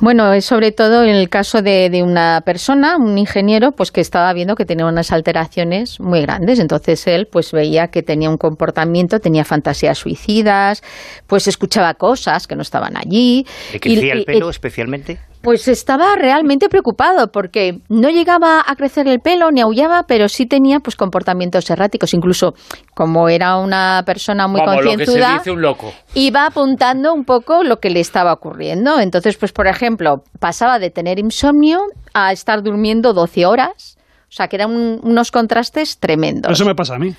Bueno, es sobre todo en el caso de, de, una persona, un ingeniero, pues que estaba viendo que tenía unas alteraciones muy grandes. Entonces él pues veía que tenía un comportamiento, tenía fantasías suicidas, pues escuchaba cosas que no estaban allí. ¿Le crecía el pelo especialmente? Pues estaba realmente preocupado porque no llegaba a crecer el pelo ni aullaba, pero sí tenía pues comportamientos erráticos. Incluso como era una persona muy concienzuda, iba apuntando un poco lo que le estaba ocurriendo. Entonces, pues por ejemplo, pasaba de tener insomnio a estar durmiendo 12 horas. O sea, que eran un, unos contrastes tremendos. Eso me pasa a mí.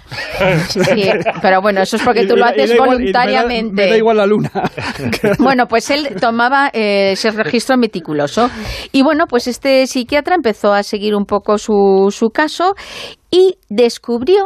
Sí, pero bueno, eso es porque tú lo haces igual- voluntariamente. Me da, me da igual la luna. Bueno, pues él tomaba eh, ese registro meticuloso. Y bueno, pues este psiquiatra empezó a seguir un poco su, su caso y descubrió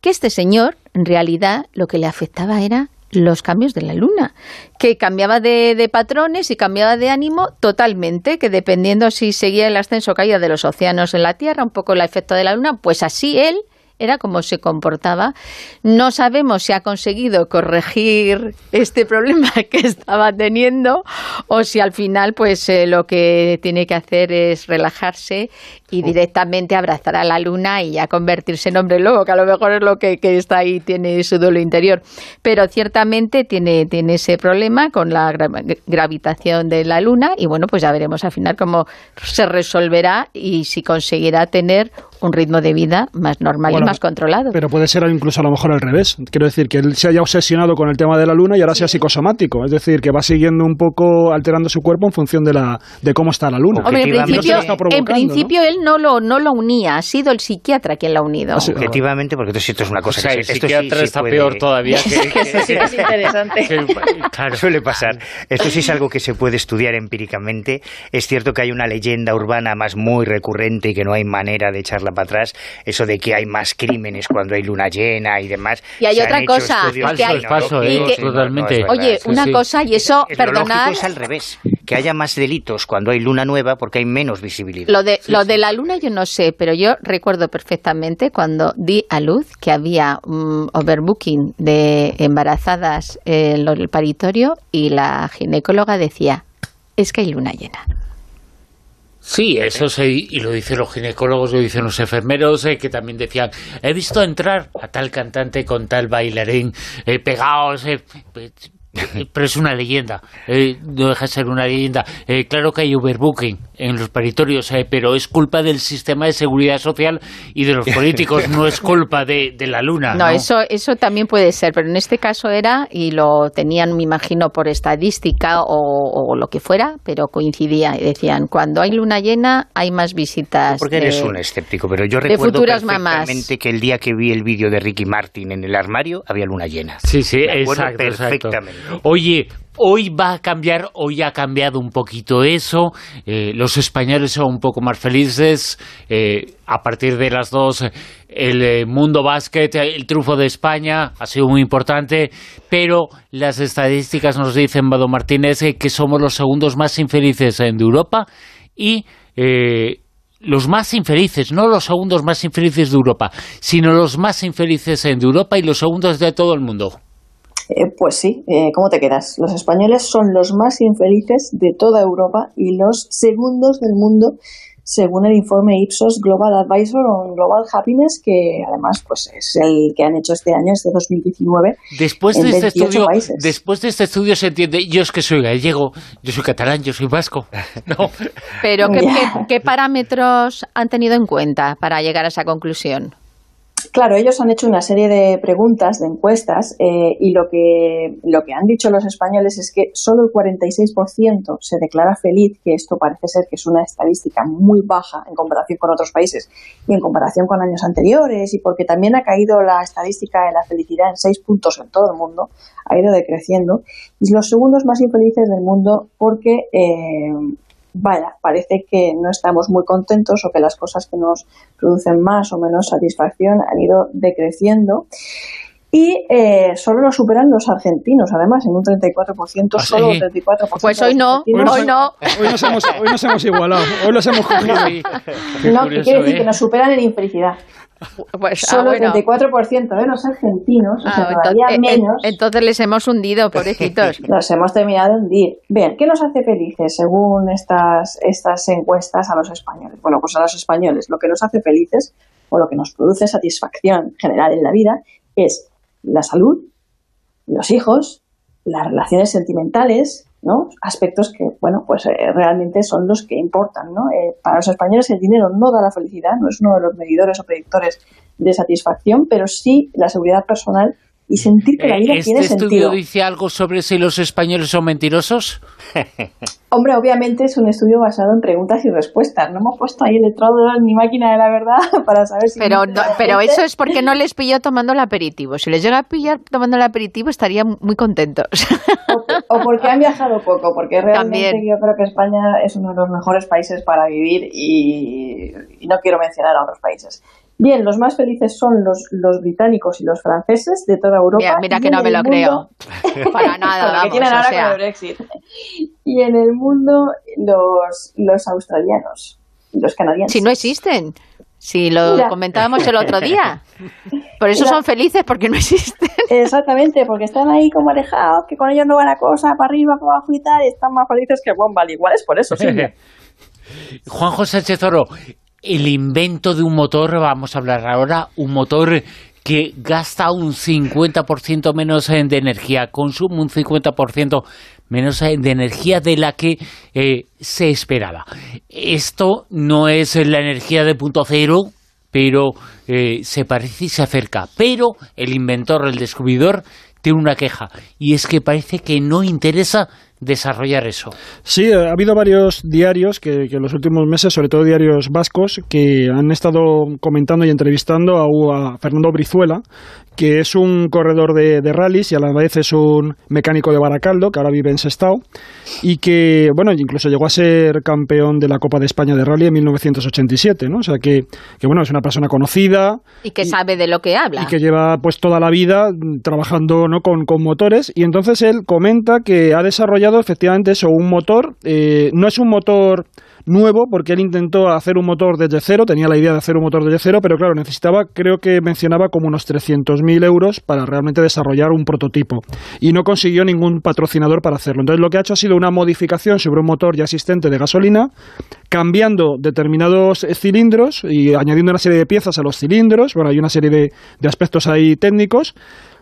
que este señor, en realidad, lo que le afectaba era los cambios de la luna, que cambiaba de, de patrones y cambiaba de ánimo totalmente, que dependiendo si seguía el ascenso o caída de los océanos en la Tierra, un poco el efecto de la luna, pues así él era como se comportaba. No sabemos si ha conseguido corregir este problema que estaba teniendo o si al final pues eh, lo que tiene que hacer es relajarse y directamente abrazar a la luna y ya convertirse en hombre lobo, que a lo mejor es lo que, que está ahí, tiene su duelo interior. Pero ciertamente tiene, tiene ese problema con la gra- gravitación de la luna y bueno, pues ya veremos al final cómo se resolverá y si conseguirá tener un ritmo de vida más normal Bueno, y más controlado. Pero puede ser incluso a lo mejor al revés. Quiero decir, que él se haya obsesionado con el tema de la luna y ahora sea psicosomático. Es decir, que va siguiendo un poco alterando su cuerpo en función de, la, de cómo está la luna. Hombre, en principio, No está en él no lo, no lo unía, ha sido el psiquiatra quien lo ha unido. Ah. Objetivamente, porque esto, esto es una O cosa sea, que el esto psiquiatra está puede- peor todavía que... que- Eso sí que es interesante. que- claro. Suele pasar. Esto sí es algo que se puede estudiar empíricamente. Es cierto que hay una leyenda urbana más muy recurrente y que no hay manera de echarla para atrás. Eso de que hay más crímenes cuando hay luna llena y demás. Y hay otra cosa, es que hay- tecnológicos que- no- no totalmente. Oye, Sí, una sí. cosa, y eso, Es- lo perdonad, es al revés, que haya más delitos cuando hay luna nueva porque hay menos visibilidad. lo de, lo de la luna yo no sé, pero yo recuerdo perfectamente cuando di a luz que había un overbooking de embarazadas en lo- el paritorio y la ginecóloga decía, es que hay luna llena. Sí, eso se, y lo dicen los ginecólogos, lo dicen los enfermeros, eh, que también decían, he visto entrar a tal cantante con tal bailarín, eh, pegados, eh, pe- pero es una leyenda, eh, no deja de ser una leyenda. Eh, claro que hay overbooking en los paritorios, eh, pero es culpa del sistema de seguridad social y de los políticos, no es culpa de, de la luna. No, ¿no? Eso, eso también puede ser, pero en este caso era, y lo tenían, me imagino, por estadística o, o lo que fuera, pero coincidía y decían, cuando hay luna llena hay más visitas. Porque eres de- un escéptico, pero yo recuerdo futuras mamás. perfectamente que el día que vi el vídeo de Ricky Martin en el armario había luna llena. Sí, sí, Me acuerdo exacto, exacto. Oye, hoy va a cambiar, hoy ha cambiado un poquito eso. eh, los españoles son un poco más felices. eh, a partir de las dos, el eh, mundo básquet, el triunfo de España ha sido muy importante, pero las estadísticas nos dicen, Vado Martínez, que somos los segundos más infelices en Europa y... los más infelices, no los segundos más infelices de Europa, sino los más infelices en Europa y los segundos de todo el mundo. Eh, pues sí, eh, ¿cómo te quedas? Los españoles son los más infelices de toda Europa y los segundos del mundo, según el informe Ipsos Global Advisor on Global Happiness, que además pues es el que han hecho este año, este 2019. Después en de este 28 estudio, países. después de este estudio se entiende, yo es que soy gallego, yo soy catalán, yo soy vasco. No, Pero ¿qué, Ya. qué- qué parámetros han tenido en cuenta para llegar a esa conclusión? Claro, ellos han hecho una serie de preguntas, de encuestas, eh, y lo que, lo que han dicho los españoles es que solo el 46% se declara feliz, que esto parece ser que es una estadística muy baja en comparación con otros países y en comparación con años anteriores, y porque también ha caído la estadística de la felicidad en seis puntos en todo el mundo, ha ido decreciendo, y los segundos más infelices del mundo porque eh, vaya, parece que no estamos muy contentos o que las cosas que nos producen más o menos satisfacción han ido decreciendo. y eh, solo nos superan los argentinos, además, en un 34%, ¿Ah, solo sí? un 34%. Pues hoy no, de argentinos. hoy no. Hoy nos hemos, hoy nos hemos igualado, hoy los hemos cogido. No, que curioso, quiere decir ¿eh? que nos superan en infelicidad. Pues, ah, Solo bueno. el 34% de los argentinos, o Ah, sea, entonces, todavía eh, eh, menos, entonces les hemos hundido, pobrecitos. nos hemos terminado de hundir. Bien, ¿qué nos hace felices según estas, estas encuestas a los españoles? Bueno, pues a los españoles lo que nos hace felices o lo que nos produce satisfacción general en la vida es la salud, los hijos, las relaciones sentimentales, ¿no? Aspectos que, bueno, pues eh, realmente son los que importan, ¿no? Eh, para los españoles el dinero no da la felicidad, no es uno de los medidores o predictores de satisfacción, pero sí la seguridad personal y sentir que la Eh, vida ¿Este tiene estudio sentido. dice algo sobre si los españoles son mentirosos? Hombre, obviamente es un estudio basado en preguntas y respuestas. No hemos puesto ahí electrodos ni máquina de la verdad para saber si... Pero, no- pero gente. eso es porque no les pilló tomando el aperitivo. Si les llega a pillar tomando el aperitivo, estarían muy contentos. O, o porque han viajado poco, porque realmente También. yo creo que España es uno de los mejores países para vivir y, y no quiero mencionar a otros países. Bien, los más felices son los, los británicos y los franceses de toda Europa. Mira, mira que no me lo mundo- creo. Para nada, lo que vamos. tienen ahora sea, con el Brexit. Y en el mundo los, los australianos y los canadienses. si no existen. Si lo Mira. comentábamos el otro día. Por eso Mira. son felices, porque no existen. Exactamente, porque están ahí como alejados, que con ellos no va la cosa, para arriba, para abajo y tal, y están más felices que Bombal. Igual es por eso, sí. Juan José Sánchez Oro, el invento de un motor, vamos a hablar ahora, un motor que gasta un 50% menos eh, de energía, consume un 50% menos eh, de energía de la que eh, se esperaba. Esto no es la energía de punto cero, pero se parece y se acerca. Pero el inventor, el descubridor, tiene una queja, y es que parece que no interesa desarrollar eso. Sí, ha habido varios diarios que, que en los últimos meses, sobre todo diarios vascos, que han estado comentando y entrevistando a, a Fernando Brizuela, que es un corredor de, de rallies y a la vez es un mecánico de Baracaldo, que ahora vive en Sestao, y que, bueno, incluso llegó a ser campeón de la Copa de España de rally en 1987, ¿no? O sea que, que bueno, es una persona conocida, Y que sabe de lo que habla. y que lleva pues toda la vida trabajando ¿no? con, con motores y entonces él comenta que ha desarrollado efectivamente eso, un motor, eh, no es un motor nuevo porque él intentó hacer un motor desde cero, tenía la idea de hacer un motor desde cero, pero claro, necesitaba, creo que mencionaba como unos 300.000 euros para realmente desarrollar un prototipo y no consiguió ningún patrocinador para hacerlo. Entonces lo que ha hecho ha sido una modificación sobre un motor ya existente de gasolina, cambiando determinados eh, cilindros y añadiendo una serie de piezas a los cilindros, bueno, hay una serie de, de aspectos ahí técnicos,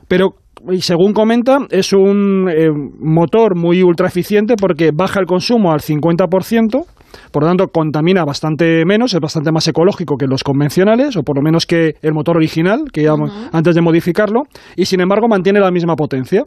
pero y según comenta, es un eh, motor muy ultra eficiente porque baja el consumo al 50%, por lo tanto contamina bastante menos, es bastante más ecológico que los convencionales, o por lo menos que el motor original, que íbamos antes de modificarlo, y sin embargo mantiene la misma potencia.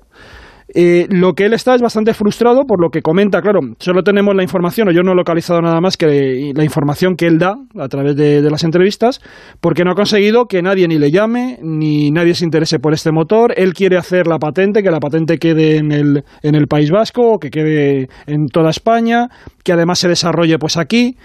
Eh, lo que él está es bastante frustrado por lo que comenta, claro, solo tenemos la información, o yo no he localizado nada más que la información que él da a través de, de las entrevistas, porque no ha conseguido que nadie ni le llame, ni nadie se interese por este motor. Él quiere hacer la patente, que la patente quede en el, en el País Vasco, que quede en toda España, que además se desarrolle pues aquí,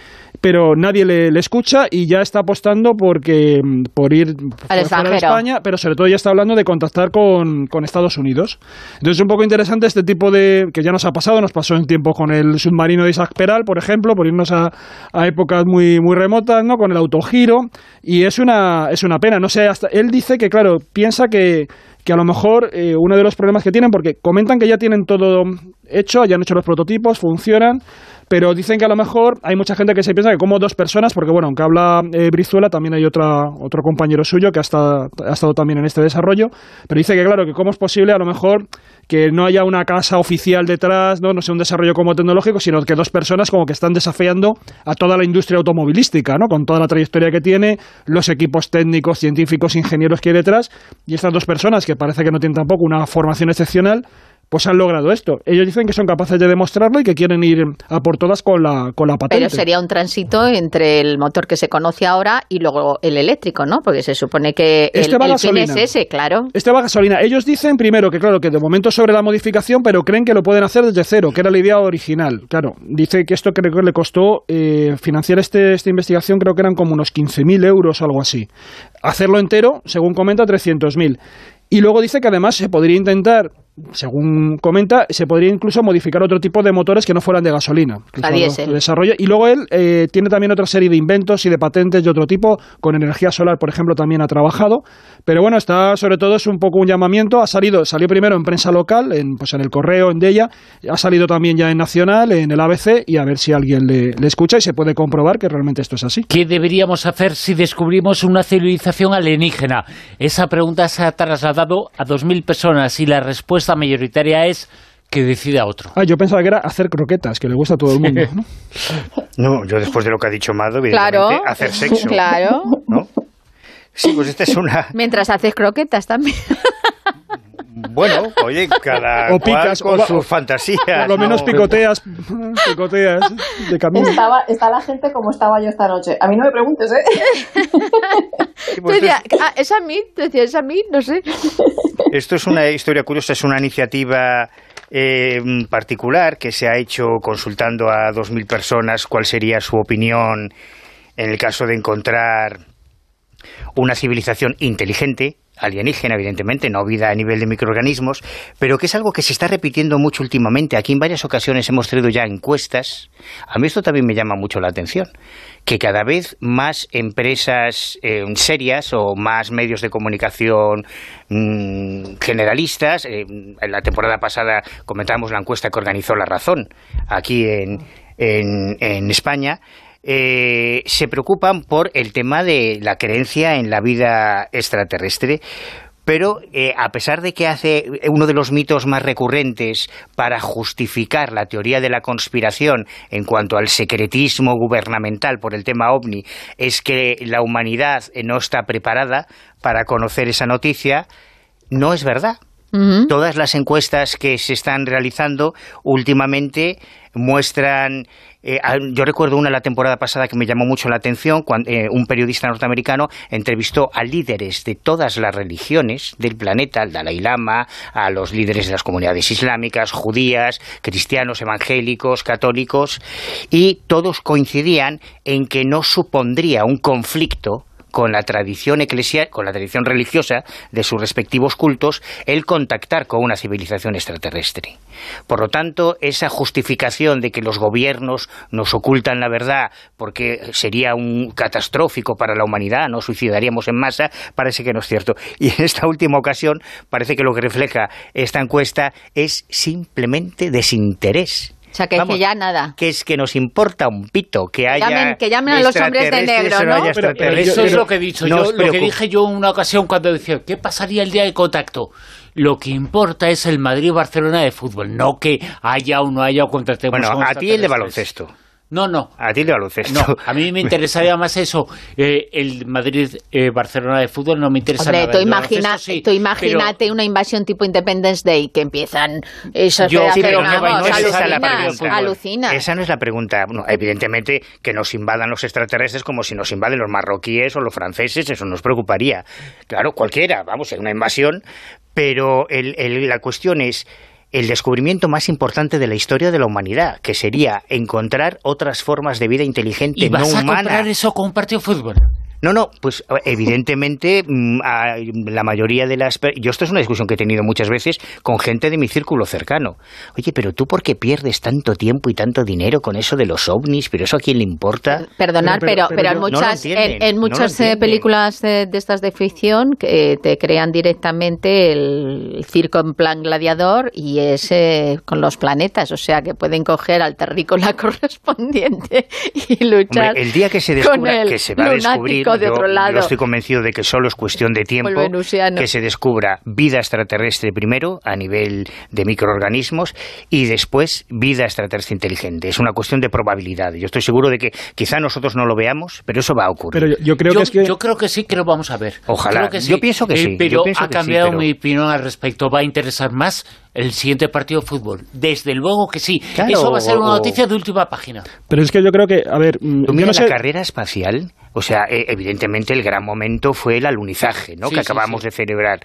pero nadie le, le escucha y ya está apostando porque, por ir extranjero. España, pero sobre todo ya está hablando de contactar con, con Estados Unidos. Entonces es un poco interesante este tipo de... que ya nos ha pasado, nos pasó en tiempo con el submarino de Isaac Peral, por ejemplo, por irnos a, a épocas muy, muy remotas, ¿no? Con el autogiro, y es una, es una pena, no sé, hasta, él dice que, claro, piensa que que a lo mejor eh, uno de los problemas que tienen, porque comentan que ya tienen todo hecho, ya han hecho los prototipos, funcionan, pero dicen que a lo mejor hay mucha gente que se piensa que como dos personas, porque bueno, aunque habla eh, Brizuela, también hay otra, otro compañero suyo que ha estado, ha estado también en este desarrollo, pero dice que claro, que cómo es posible a lo mejor que no haya una casa oficial detrás, no, no sea un desarrollo como tecnológico, sino que dos personas como que están desafiando a toda la industria automovilística, ¿no? Con toda la trayectoria que tiene, los equipos técnicos, científicos, ingenieros que hay detrás, y estas dos personas que parece que no tienen tampoco una formación excepcional, pues han logrado esto. Ellos dicen que son capaces de demostrarlo y que quieren ir a por todas con la, con la patente. Pero sería un tránsito entre el motor que se conoce ahora y luego el eléctrico, ¿no? Porque se supone que el, Este va fin es ese, claro. Este va a gasolina. Ellos dicen primero que claro que de momento sobre la modificación, pero creen que lo pueden hacer desde cero, que era la idea original. Claro, dice que esto creo que le costó eh, financiar este, esta investigación, creo que eran como unos 15.000 euros o algo así. Hacerlo entero, según comenta, 300.000. Y luego dice que además se podría intentar según comenta, se podría incluso modificar otro tipo de motores que no fueran de gasolina. La diésel. Desarrollo. Y luego él eh, tiene también otra serie de inventos y de patentes de otro tipo, con energía solar, por ejemplo, también ha trabajado. Pero bueno, está sobre todo es un poco un llamamiento. Ha salido, salió primero en prensa local, en, pues en el correo, en Deya, ha salido también ya en Nacional, en el ABC, y a ver si alguien le, le escucha y se puede comprobar que realmente esto es así. ¿Qué deberíamos hacer si descubrimos una civilización alienígena? Esa pregunta se ha trasladado a 2.000 personas y la respuesta mayoritaria es que decida otro. Ah, yo pensaba que era hacer croquetas, que le gusta a todo el mundo. ¿no? No, yo después de lo que ha dicho Mado, evidentemente, Claro. hacer sexo. Claro. ¿no? Sí, pues esta es una... Mientras haces croquetas también. Bueno, oye, cada O picas, cual o con va- sus fantasías. Por lo menos ¿no? picoteas, picoteas de camino. Estaba, está la gente como estaba yo esta noche. A mí no me preguntes, ¿eh? Sí, Tú pues decías, ah, es a mí, tú decías, es a mí, no sé. Esto es una historia curiosa, es una iniciativa eh, particular que se ha hecho consultando a 2.000 personas cuál sería su opinión en el caso de encontrar una civilización inteligente, alienígena, evidentemente, no vida a nivel de microorganismos, pero que es algo que se está repitiendo mucho últimamente. Aquí en varias ocasiones hemos traído ya encuestas. A mí esto también me llama mucho la atención, que cada vez más empresas eh, serias o más medios de comunicación mm, generalistas, eh, en la temporada pasada comentábamos la encuesta que organizó La Razón aquí en, en, en España, eh, se preocupan por el tema de la creencia en la vida extraterrestre. Pero eh, a pesar de que hace uno de los mitos más recurrentes para justificar la teoría de la conspiración en cuanto al secretismo gubernamental por el tema ovni es que la humanidad eh, no está preparada para conocer esa noticia, no es verdad. Todas las encuestas que se están realizando últimamente muestran. eh, yo recuerdo una la temporada pasada que me llamó mucho la atención, cuando eh, un periodista norteamericano entrevistó a líderes de todas las religiones del planeta, al Dalai Lama, a los líderes de las comunidades islámicas, judías, cristianos, evangélicos, católicos, y todos coincidían en que no supondría un conflicto con la tradición eclesial, con la tradición religiosa de sus respectivos cultos, el contactar con una civilización extraterrestre. Por lo tanto, esa justificación de que los gobiernos nos ocultan la verdad porque sería un catastrófico para la humanidad, nos suicidaríamos en masa, parece que no es cierto. Y en esta última ocasión parece que lo que refleja esta encuesta es simplemente desinterés. O sea, que, Vamos, que ya nada. que es que nos importa un pito que haya llamen- que llamen a los hombres de negro, ¿no? Pero- pero. Eso es lo que he dicho yo, lo que dije yo en una ocasión cuando decía, ¿qué pasaría el día de contacto? Lo que importa es el Madrid-Barcelona de fútbol, no que haya o no haya o contactemos Bueno, a ti el de baloncesto. No, no. A ti el de baloncesto. No, a mí me interesaría más eso. Eh, el Madrid-Barcelona de fútbol no me interesa Hombre, nada. tú, imagina, sí, tú imagínate una invasión tipo Independence Day que empiezan esas Yo- sí, pero no no es esa la alucinas, pregunta. alucinas. Esa no es la pregunta. Bueno, evidentemente que nos invadan los extraterrestres como si nos invaden los marroquíes o los franceses, eso nos preocuparía. Claro, cualquiera, vamos, es una invasión, pero el- el- la cuestión es el descubrimiento más importante de la historia de la humanidad, que sería encontrar otras formas de vida inteligente ¿Y vas no a humana. comprar eso con un partido de fútbol? No, no, pues evidentemente mm, la mayoría de las... Yo esto es una discusión que he tenido muchas veces con gente de mi círculo cercano. Oye, pero tú por qué pierdes tanto tiempo y tanto dinero con eso de los ovnis, pero eso a quién le importa. Perdonar, Pero- pero, pero- pero, pero en no muchas, en, no muchas eh, entienden. películas de, de estas de ficción que te crean directamente el circo en plan gladiador y es eh, con los planetas, o sea que pueden coger al terrícola correspondiente y luchar Hombre, el día que se con descubra, el que se va a descubrir, de yo, otro yo lado. estoy convencido de que solo es cuestión de tiempo O el venusiano. que se descubra vida extraterrestre primero a nivel de microorganismos y después vida extraterrestre inteligente. Es una cuestión de probabilidad. Yo estoy seguro de que quizá nosotros no lo veamos, pero eso va a ocurrir. Pero yo, yo creo yo, que es que... yo creo que sí, que lo vamos a ver. Ojalá. Creo que sí. Yo pienso que Eh, sí, Pero ha que sí, cambiado pero- mi opinión al respecto. Va a interesar más el siguiente partido de fútbol. Desde luego que sí. Claro, Eso va a ser una noticia de última página. Pero es que yo creo que, a ver, mm, ¿Tú yo miras no sé... la carrera espacial? O sea, eh, evidentemente el gran momento fue el alunizaje, ¿no? Sí, que sí, acabamos sí. de celebrar.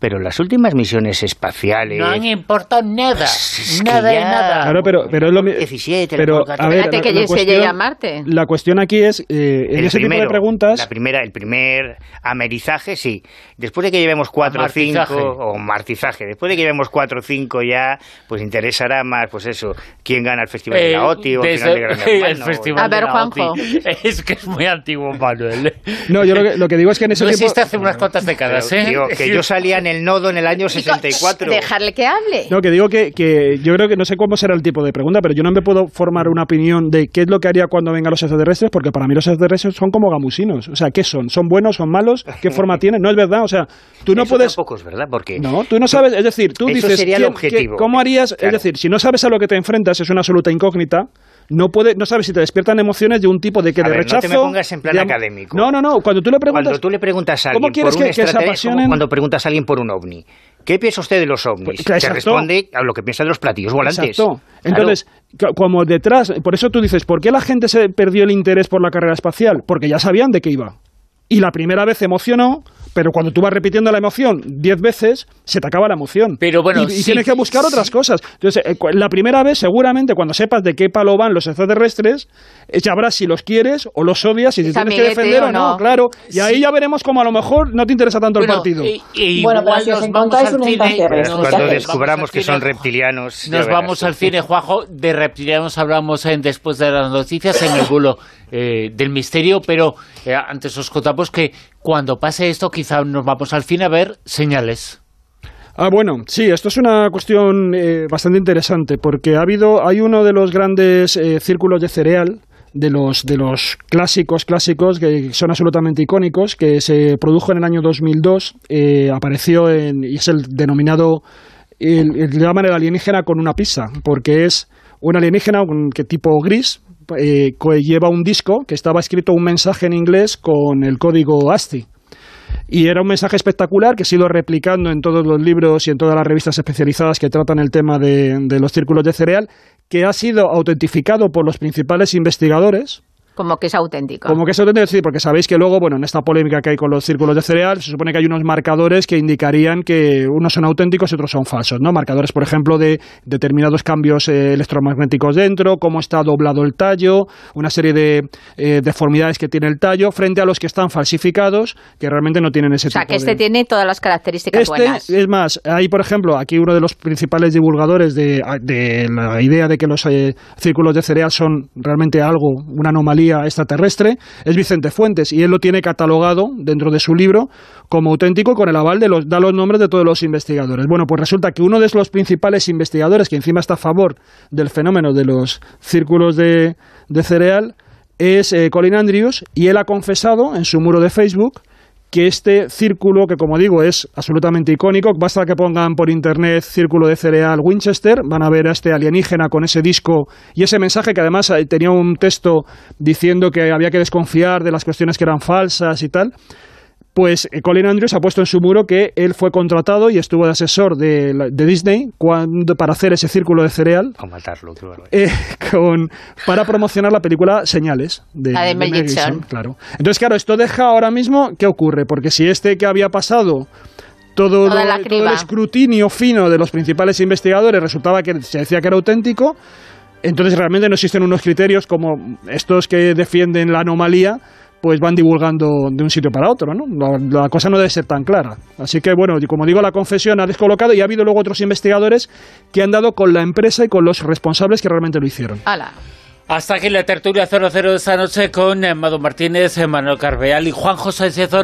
Pero las últimas misiones espaciales... No han importado nada. Es que Nada de ya- nada. Claro, pero, pero es lo mi- 17, pero, a ver, Espérate la- que la se cuestión- a Marte. La cuestión aquí es, eh, en El ese tipo de primero, preguntas... La primera, el primer amerizaje, sí. Después de que llevemos cuatro o cinco, o martizaje, después de que llevemos cuatro o cinco ya, pues interesará más, pues eso, quién gana el Festival de Eh, la OTI o el final de Gran el Hermano. festival A ver, de la Juanjo. OTI. Es que es muy antiguo, Manuel. No, yo lo que, lo que digo es que en ese No tipo... existe hace unas cuantas Pero, décadas, ¿eh? tío, que yo salía en el nodo en el año 64. Dejarle que hable. No, que digo que, que yo creo que no sé cómo será el tipo de pregunta, pero yo no me puedo formar una opinión de qué es lo que haría cuando vengan los extraterrestres, porque para mí los extraterrestres son como gamusinos. O sea, ¿qué son? ¿Son buenos? ¿Son malos? ¿Qué forma tienen? No es verdad. O sea, tú no Eso puedes... tampoco es verdad, porque... No, tú no sabes, es decir, tú Eso dices, sería el ¿quién- objetivo. qué- ¿cómo harías? Claro. Es decir, si no sabes a lo que te enfrentas, es una absoluta incógnita, no puede, no sabes si te despiertan emociones de un tipo de que A de ver, no rechazo... te me pongas en plan de académico. No, no, no, cuando tú le preguntas... Cuando tú le preguntas a ¿Cómo alguien quieres por un que- que se extraterrestre, como apasionen? cuando preguntas a alguien por un ovni. ¿Qué piensa usted de los ovnis? Pues, Te responde a lo que piensa de los platillos volantes. Exacto. Entonces, co- como detrás, por eso tú dices, ¿por qué la gente se perdió el interés por la carrera espacial? Porque ya sabían de qué iba. Y la primera vez emocionó, pero cuando tú vas repitiendo la emoción diez veces, se te acaba la emoción. Pero bueno, y, y tienes que buscar sí. otras cosas. Entonces, eh, la primera vez, seguramente, cuando sepas de qué palo van los extraterrestres, eh, sabrás si los quieres o los odias, y si ¿Es tienes que amiguete defender o no, no? claro. Y ahí ya veremos cómo a lo mejor no te interesa tanto Bueno, el partido. e Bueno, pero igual si os nos encontráis vamos al un cine, extraterrestre, ¿qué Cuando descubramos que son reptilianos. Nos vamos al cine, Juanjo. De reptilianos hablamos en después de las noticias en el bulo eh, del misterio, pero eh, antes os contamos que cuando pase esto quizá nos vamos al cine a ver señales. Ah, bueno, sí, esto es una cuestión eh, bastante interesante porque ha habido, hay uno de los grandes eh, círculos de cereal de los de los clásicos clásicos que son absolutamente icónicos que se produjo en el año 2002 eh, apareció en y es el denominado el, el- llaman el alienígena con una pizza porque es un alienígena un, que tipo gris eh, lleva un disco que estaba escrito un mensaje en inglés con el código ASCII y era un mensaje espectacular que se ha ido replicando en todos los libros y en todas las revistas especializadas que tratan el tema de los círculos de cereal, que ha sido autentificado por los principales investigadores. Como que es auténtico. Como que es auténtico, sí, porque sabéis que luego, bueno, en esta polémica que hay con los círculos de cereal, se supone que hay unos marcadores que indicarían que unos son auténticos y otros son falsos, ¿no? Marcadores, por ejemplo, de determinados cambios eh, electromagnéticos dentro, cómo está doblado el tallo, una serie de eh, deformidades que tiene el tallo, frente a los que están falsificados, que realmente no tienen ese o sea, tipo que este de... tiene todas las características Este, buenas. es más, hay, por ejemplo, aquí uno de los principales divulgadores de, de la idea de que los eh, círculos de cereal son realmente algo, una anomalía extraterrestre, es Vicente Fuentes, y él lo tiene catalogado dentro de su libro como auténtico con el aval de los, da los nombres de todos los investigadores. Bueno, pues resulta que uno de los principales investigadores, que encima está a favor del fenómeno de los círculos de, de cereal, es eh, Colin Andrews, y él ha confesado en su muro de Facebook que este círculo, que como digo es absolutamente icónico, basta que pongan por internet círculo de cereal Winchester, van a ver a este alienígena con ese disco y ese mensaje que además eh, tenía un texto diciendo que había que desconfiar de las cuestiones que eran falsas y tal. Pues eh, Colin Andrews ha puesto en su muro que él fue contratado y estuvo de asesor de, la- de Disney cuando, para hacer ese círculo de cereal A matarlo, eh, con, para promocionar la película Señales de, La de Mel Gibson. Claro. Entonces, claro, esto deja ahora mismo, ¿qué ocurre? Porque si este que había pasado todo, lo- la todo el escrutinio fino de los principales investigadores resultaba que se decía que era auténtico, entonces realmente no existen unos criterios como estos que defienden la anomalía pues van divulgando de un sitio para otro, ¿no? La, la cosa no debe ser tan clara. Así que, bueno, como digo, la confesión ha descolocado y ha habido luego otros investigadores que han dado con la empresa y con los responsables que realmente lo hicieron. Hala. Hasta aquí la tertulia 00 de esta noche con eh, Mado Martínez, Manuel Carveal y Juan José Cezoro.